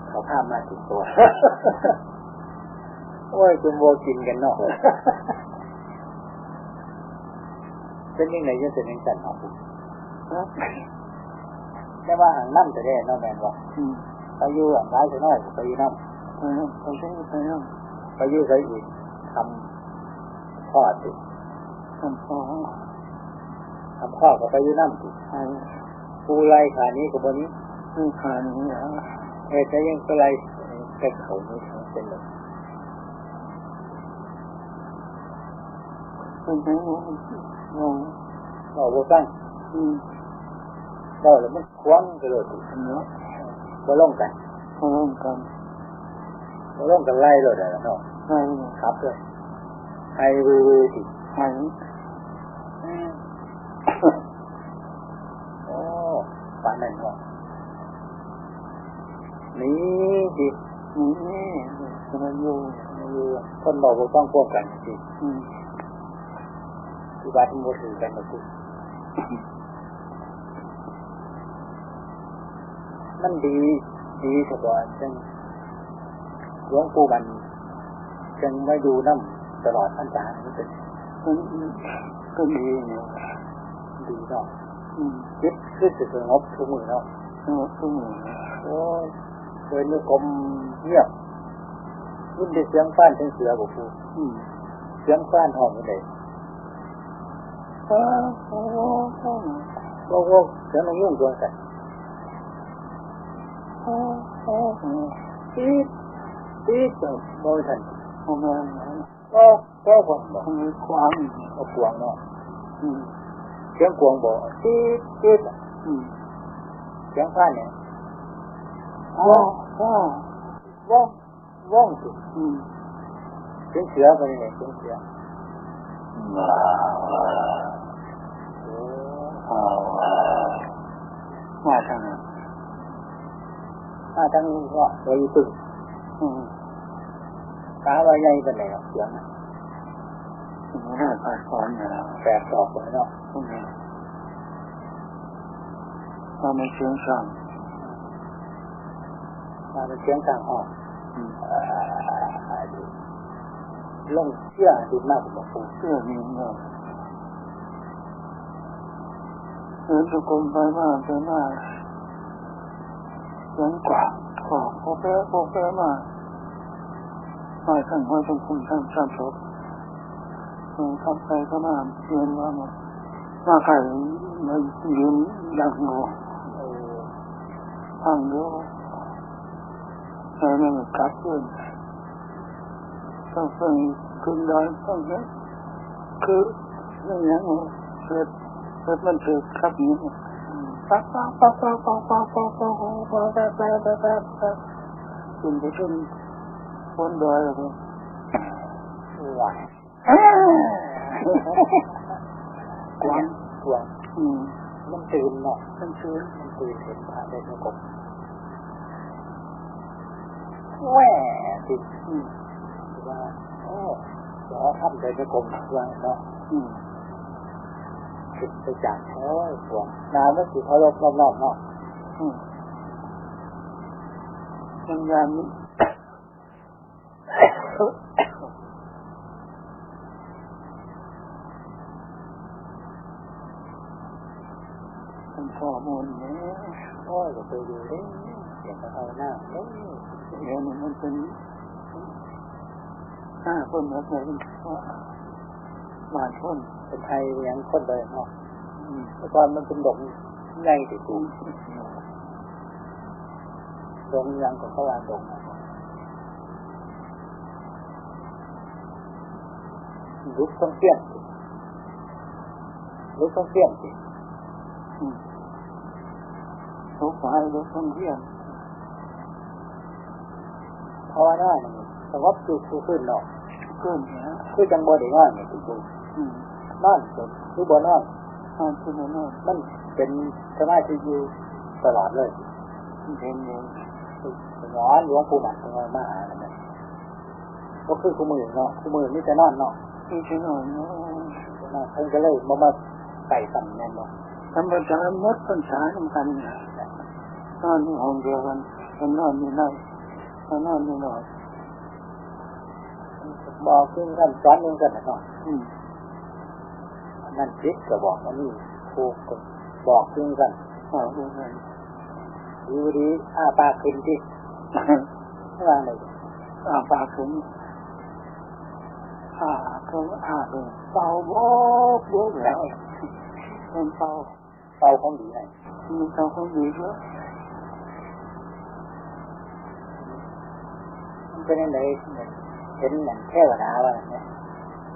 เขาข้ามมาถึงตัวโอ้ยคุณโวกินกันเนาะเป็นยังไงยังเป็นยังไงเนาะนะแต่ว่าหางน้ำจะได้นาะแมนว่า ไปอยู่หลังร้ายจะน้อยไปอยู่น้ไปแล้วไปใช้ไปแล้วำไปอยู่ใส่อีกทำข้อติทำพอทำข้อก็ไปอยู่น้ำติใช่ปูไล่ขานี้กับบนนี้ไม่ขาดนี้อะเฮ้ยแต่ยังก็ไล่แต่เขานี้ทั้งเป็นเลยเป็นไปงงงงเราบ่ตั้งอืมเราแล้วมันคว้างกระโดดติเนาะ บ่ลงกันพร้อมกันบ่ลงกันไล่เลยนะเนาะใช่ครับเลยไอ้วีวีติใช่โอ้ปานนั้นเนาะนี่ดินี่สมัยอยู่มีคนบอกว่าต้องป้องกันสิอืมที่บ้านที่มดถือกันนะคุ มันดี ดีสบายจังหลวงปู่มันจังไม่ดูน้ำตลอดพันษานี่เป็นก็ดีเนี่ยดีเนาะจิตคือจะสงบทุกมือเนาะสงบสงบโอ้เดินด้วยกมเงียบยิ่งได้เสียงฟ้านเสียงเสือบอกปูอืมเสียงฟ้านหองนี่เลยโอ้โหโอ้โหเสียงนกยุ่งตัวกันโ ít ít rồi bồi thành không có có quần bỏ không quan có quăng đó tiếng quăng bỏ ít ít tiếng pha này vâng vâng vâng vâng tiếng sửa vậy này tiếng sửa mà mà thằng này ถ้าทั้งรู้ว่าเราตึงตาว่ใหญ่ไปแล้วเสียงหน้าตาซ้อนอะแล้วอบไปแล้วพวกนี้ถ้ามันเสียงกลางถ้ามันเสียงกลางออกลงเชื่อดูหน้าผมบอกเชื่อมีเงาเดินสุกลมไปมากเดินหน้า เหมือนกว่าโอ้โหเฟ้โอ้เฟ้มาไหว้ท่านไหว้ท่านคุณท่านท่านศพทำไปก็มาเรียนว่ามาหน้าไก่มายืนดักหนูทางเดียวแล้วนั่นกลับเพื่อนต้องเพิ่งขึ้นดอยต้องเนี่ยคือเรื่องนี้เสร็จเสร็จมันเถิดครับนี้ คุณผู้ชมคนดอยหรือเปล่าหวานหวานมันตื่นเนาะมันชื้นมันตื่นเห็นพระได้ไหมกบแหวติดว่าโอ้ขอทำได้ไหมกบว่าเนาะ ผิดไปจากแท้กวงานามสิเคารพรอบๆนอกทนงานนี้ข้อมูลนี้พ่อจะไปดูเล่นเดี๋ยวจะเอาหน้าเล่นเดี๋ยวมันเป็นหน้าคนแบบไหน ว่าบาดคนเป็นไทยอยังคนเลยเนาะแต่ก่อนมันเป็นดงใหญ่ที่สูงดงยังของเขาว่าดงลุกต้องเปี้ยนลุกต้องเปี้ยนสิทุกฝ่ายทุกท่องเที่ยวภาวนาเนี่ยสงบสุขขึ้นเนาะเกินเนี่ยคือจังบ่ได้นอนเนี่ยคุณ นอนจนคือบ่นอนทานที่นั่นมันเป็นสมาธิอยู่ตลอดเลยเห็นเองนอนหลวงปู่หมันของเรามาหาเนี่ยก็คือคู่มือเนาะคู่มือนี่จะนอนเนาะที่ที่นอนเนาะนอนเพิ่นก็เลยมามาใส่สั่แน่นเนาะธรรมดามดปัญหาสำคัญนอนในห้องเดียวกันเป็นนอนไม่ได้นอนไม่นอนบอกขึ้นกันสอนนึงกันเนาะอืม นั่นคิดก็บอกว่านี่ถูกก็บอกขึ้นกันอาดูกันดีดีอ้าปากขึ้นที่ไม่างเลยอาปากถึงอาก็อาเลยเป่าบอกเยอะแล้วเป็นเป่าเป่าของดีให้มีเป่าเขาดีเยอะมันเป็นยังไงเห็นเหมือนแค่วนาว่าเนี่ย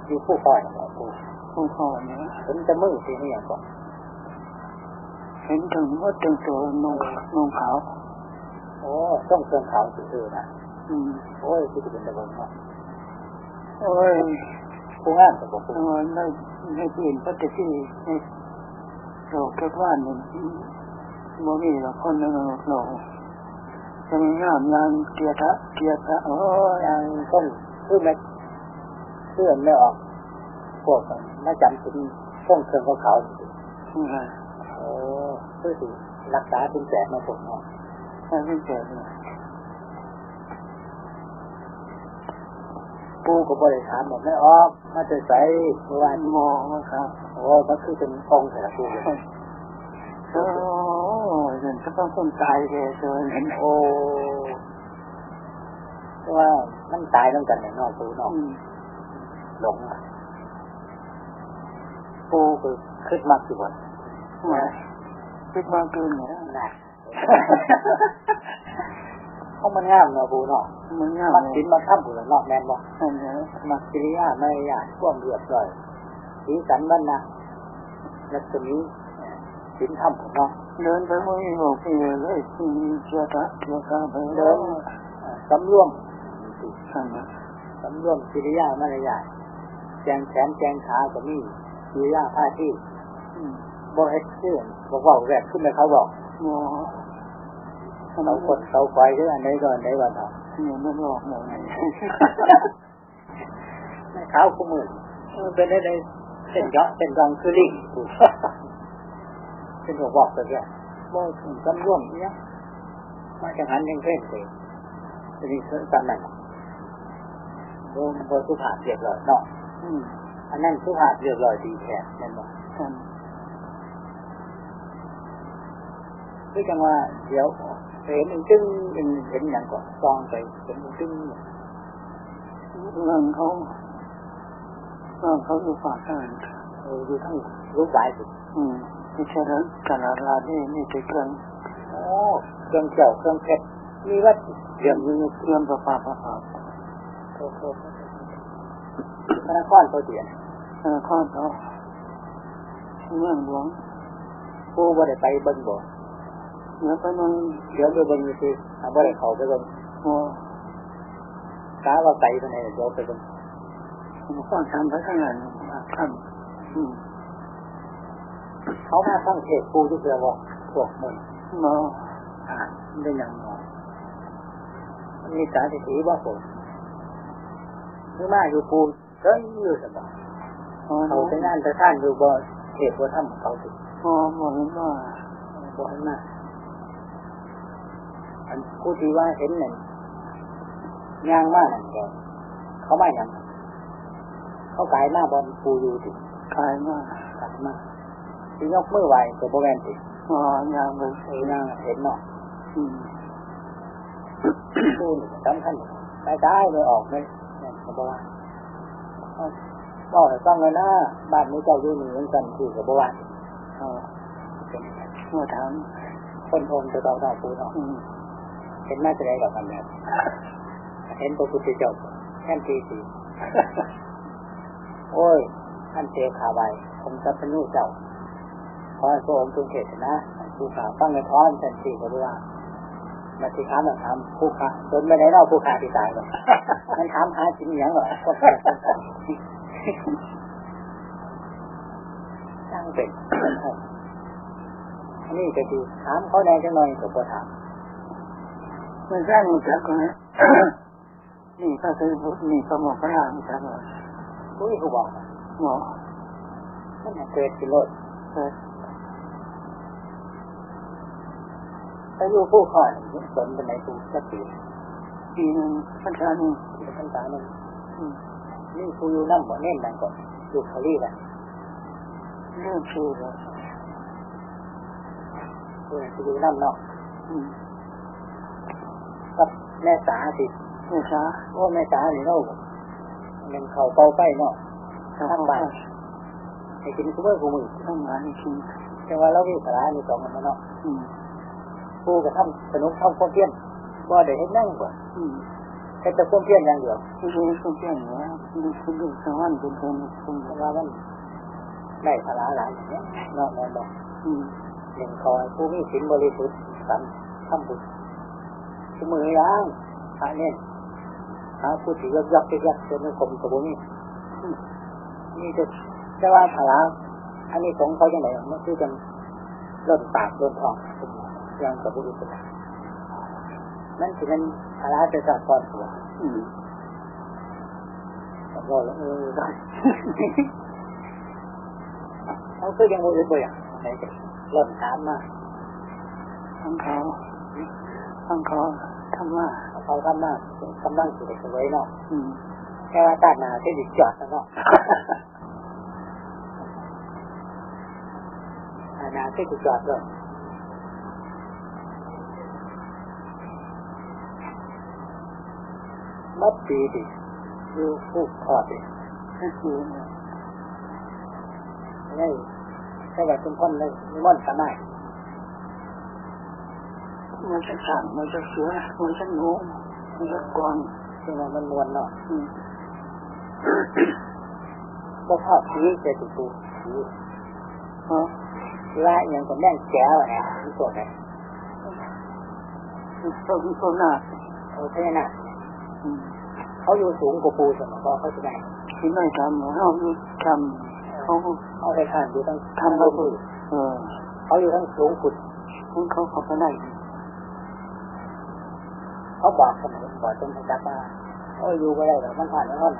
อยู่ผู้คอยเนาผู้ ผู้คอเนี่ยเห็นจะมือที่นี่อย่างก่อนเห็นถึงว่าตึงตัวนุ่งนุ่งขาวโอ้ต้องเครื่องขาวสื่อๆนะอืมโอ้ยคือจะเป็นตะบนเนาะโอ้ยผู้งานตะบนผู้ตัวในในเปลี่ยนปฏิทินในโลกแค่ว่าหนึ่งโมมีหรอกคนหนึ่งโลกจะมีงามยางเกียรติเกียรติโอ้ยยังต้องคือไม่เสื่อมไม่ออก พวกมันน่าจำถึงต้องเครื่องขาวๆสินี่ไงโอ้คือสิรักษาเป็นแสบมาผมเนาะถ้าไม่เจอเนี่ยปูก็บริถามบอกไม่ออกมาจะใส่เมื่อวานมองว่าครับโอ้มันคือเป็นองค์แต่ละปูเลยโอ้ยเห็นจะต้องคนตายเลยเจอเห็นโอ้เพราะว่ามันตายต้องกันเนี่ยนอกปูนอกอืมหลงอะ ปูคือขึ้นมากสิบวันว่าคิดมากเกินเนี่ยนะเขามันงามเนาะปูเนาะมันงายมันสินมาข้ามปูแล้วเนาะแม่นบ่มักกิริยาไม่ยากท่วมเรียบร้อยสีสันมันนะรัศมีสินธรรมของเนาะเดินไปไม่หลบไปเลยที่เจ้าตาเจ้าตาไปเดิเดินสำรวมสั่งนะสำรวมกิริยามารยาทแจงแขนแจงขาก็มี กิริยาท่าที่อืมบ่เฮ็ดเชื่อนบอกว่าแรกขึ้นเลยเขาบอกมอเขาคนเขาไฟหรืออันไหนก็อันไหนก็ทเนี่ยมันหลอกเลยำไม่เขาคู่มือมันเป็นได้ในเส้นเยาะเส้นรองคือลิงถูกเป็นหัวบอกตัวแกบ่ถึงสำรวมเนี่ยมาจากหันยังเพ่นเลยทีนี้คือกันนั่นโดนบสุภาพเรียบร้อยเนาะ อืมอันนั้นสุภาพเรียบร้อยดีแท้แน่นอนกันคือจังว่าเดี๋ยวเห็นอึ้งตึ้งเห็นเห็นอย่างก่อนซองไปเห็นอึ้งตึ้งเรื่องเขาเรื่องเขาอยู่ฝากกันเอออยู่ทั้งรูปหลายสุดอืมไม่ใช่แล้วกันลาดีนี่จะเครื่องโอ้เครื่องเจ้าเครื่องเพชรมีวัดเรื่องอยู่เครื่องประปาประปาโทษโทษพระนครตัวเดีย นเออข้อเขาเมืองหลวงผู้บ่ได้ไปเบิ่งบ่เดี๋ยวไปนั่งเดี๋ยวไปเบิ่งอยู่คือเอาบ่ได้เข้าไปเบิ่งหัวกาว่าไปปานไหนเดี๋ยวไปเบิ่งข้อทำไปข้างหลังทำอืมเขามาฟังเทศน์ผู้ที่เสือบ่พวกมึงมออ่านมันเป็นหยังเนาะมันมีสาธิตบ่ผมคือมาอยู่ปูเฮ้ยอยู่สบายพอ เขารู้ไปงานแต่ท่านอยู่บ่เหตุบ่ทำเขาสิพอบอกว่าบ่ให้มาอันผู้ที่ว่าเห็นนั่นย่างมากนั่นก็เขามาหยังเขากายมาบอลปูอยู่สิกายมากกายมาสิยกมือไหวก็บ่แม่นสิพออ๋อย่างไปเออย่างเห็นเนาะอืมตู้นี่สำคัญไปได้เลยออกเลยเนี่ยเขาบอกว่า บอกให้ฟังเลยนะบ้านนี้เจ้าอยู่หนี่เหมือนกันที่กับว่าอ๋อเมื่อถามคนทนจะต้องต้องพูเนาะเห็นหน่าจะได้กับกันแบบเห็นพระพุทธเจ้าแค่ทีสี่โอ้ยท่านเจ้ขาใบผมจะเป็นลูกเจ้าขอให้พระองค์ทรงเทศนะผู้ขาวฟังในท้อนแทนสี่กับว่ามาที่ถามาถามผู้ขาจนไม่ได้เล่าผู้ขาที่ตายหรอกมันถามหาจริงอย่างหรอ ตั้งเป็นอันนี้ก็คือถามเขาแน่จังหน่อยก็พอถามมันสร้างมันจักนะนี่ก็คือนี่ก็หมอกพระรามจักเลยผู้ที่เขาบอกหมอมันเกิดขึ้นรถเกิดอายุผู้ข้อนี่สนเป็นไหนผู้สักปีปีหนึ่งพรรษาหนึ่งที่ท่านตาหนึ่งอืม นี่ผู้อยู่น้ำบ่เน่นนั่นก่อนอยู่เขาลีกันเริ่มชื่อแล้วผู้ที่อยู่น้ำเนาะอืมกับแม่สาสิเมื่อช้าโอ้แม่สาหนี่เนาะมันเข่าเป่าไปเนาะทำบ้านให้กินคุ้มเมื่อคุ้มมือทำงบ้านอีกทีแต่ว่าเราวิสาระนี่สองมันเนาะอืมผู้กับทำสนุกทำความเพียรว่าได้เห็นนั่งบ่อื มแค่แต่ความเพียรอย่างเดียวไม่ใช่คนเพี้ยนเหรอดูคุณดูสวรรค์เป็นคนคนเพราะวันได้สาระหลายเนี้ยนาะแม่บอกอืมหนึ่งคอยผู้มีศีลบริสุทธิ์สันทำบุญทุกมือล้างพระเนี่ยหาผู้ที่ยกยักยักจนในกรมกระบุมีนี่จะจะว่าพละอันนี้ของเขาอย่างไรมันคือกันล้นปากล้นทองอยังกระบุรุษนั่นคือมัน พละจะจับก่อนตัวอืมแต่ก็เออได้เขาคือยังบริสุทธิ์อย่างไหนจะล้นถามมาทางเขาทางเขาทำว่าเขาทำมากกำลังสุดสวยเนาะอืมแค่ว่าตัดหนาที่ดิจอดนะเนาะหนาที่ดิจอดเลย มัดปีดิดูผู้คอดินั่นคือเนี่ยนี่แค่ว่าเป็นคนเลยมีม่อนสมัยมันจะสั่งมันจะเสือมันจะงูมันจะกวางซึ่งว่ามันมวนเนาะอืมก็ชอบผีเจตุปูผีอ๋อละอย่างกับแม่งแก้วเนี่ยที่ตัวไหนตัวที่ตัวหน้าเออใช่น่ะอืม เขาอยู่สูงกว่าปูสมอก็เขาจะได้ที่ไม่ทำเขาไม่ทำเขาเขาไปทานอยู่ทั้งทำเขาเขาเออเขาอยู่ทั้งสูงขุดคุณเขาเขาไปไหนเขาบอกเสมอบอกจนจักว่าเขาอยู่ไม่ได้หรอมันผ่านแล้วนั่น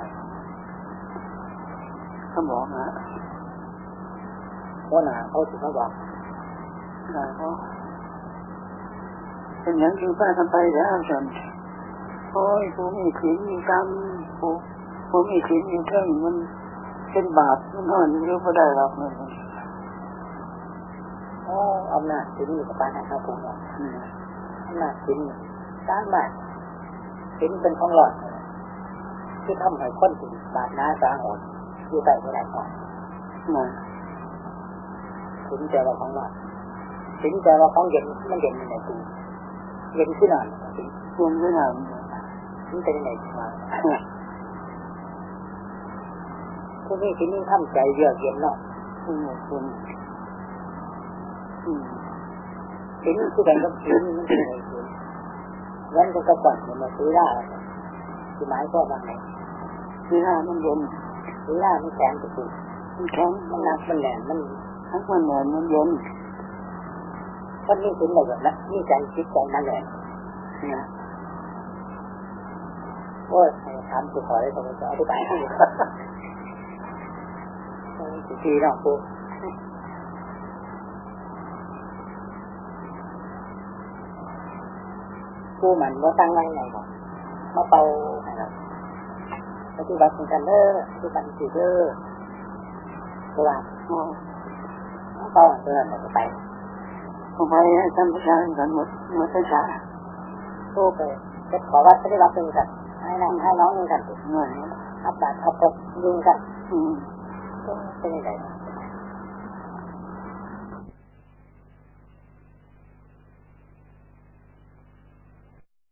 เขาบอกนะเพราะหนาเขาถึงเขาบอกได้เขาเป็นอย่างที่ป้าทำไปแล้วจน โอ้ยผมมีขีดมีกรรมผมผมมีขีดมีเครื่องมันเป็นบาปมันนอนอยู่ไม่ได้หรอกเนี่ยโอ้อำนาจที่นี่กับปานนะครับผมเนาะอืมอำนาจสินสร้างมากสินเป็นของหลอดที่ทำให้คนถึงบาดน้าสาหดอยู่ใต้กระดาษก่อนนะสินแปลว่าของหลอดสินแปลว่าของเย็นมันเย็นในตัวเย็นขึ้นหน่อยสินยังไม่ทสิน เป็นยังไงมาำผู้นี้สินนี่ทำใจเยือกเย็นเนาะคุณคุณอืมสินคือกันกับสินมันเป็นยังไงสินงั้นก็กระปัดมันมาซื้อได้คือหมายก็ว่าไงที่ห้ามันเย็นซื้อได้มันแข็งสุดมันแข็งมันหนักมันแหลมมันทั้งวันแหนมันเย็นคนนี้สินแบบนั้นนี่ใจคิดใจมันแหลมนะ โอ้ยถามสุขอได้ตรงนี้อธิบายให้สิทีเนาะปูปูมันว่าตั้งไว้ไงบอกมาเป่านะครับปฏิบัติเหมือนกันเด้อปฏิบัติสิเด้อเพราะว่าอ๋อเป่าเดินมันไปผมไปให้ท่านประชากันหมดหมดประชาสู้ไปจะขอวัดปฏิบัติเป็นกัน ให้น้องให้น้องยิงกันเงินอับบาดอับตกยิงกันเป็นไง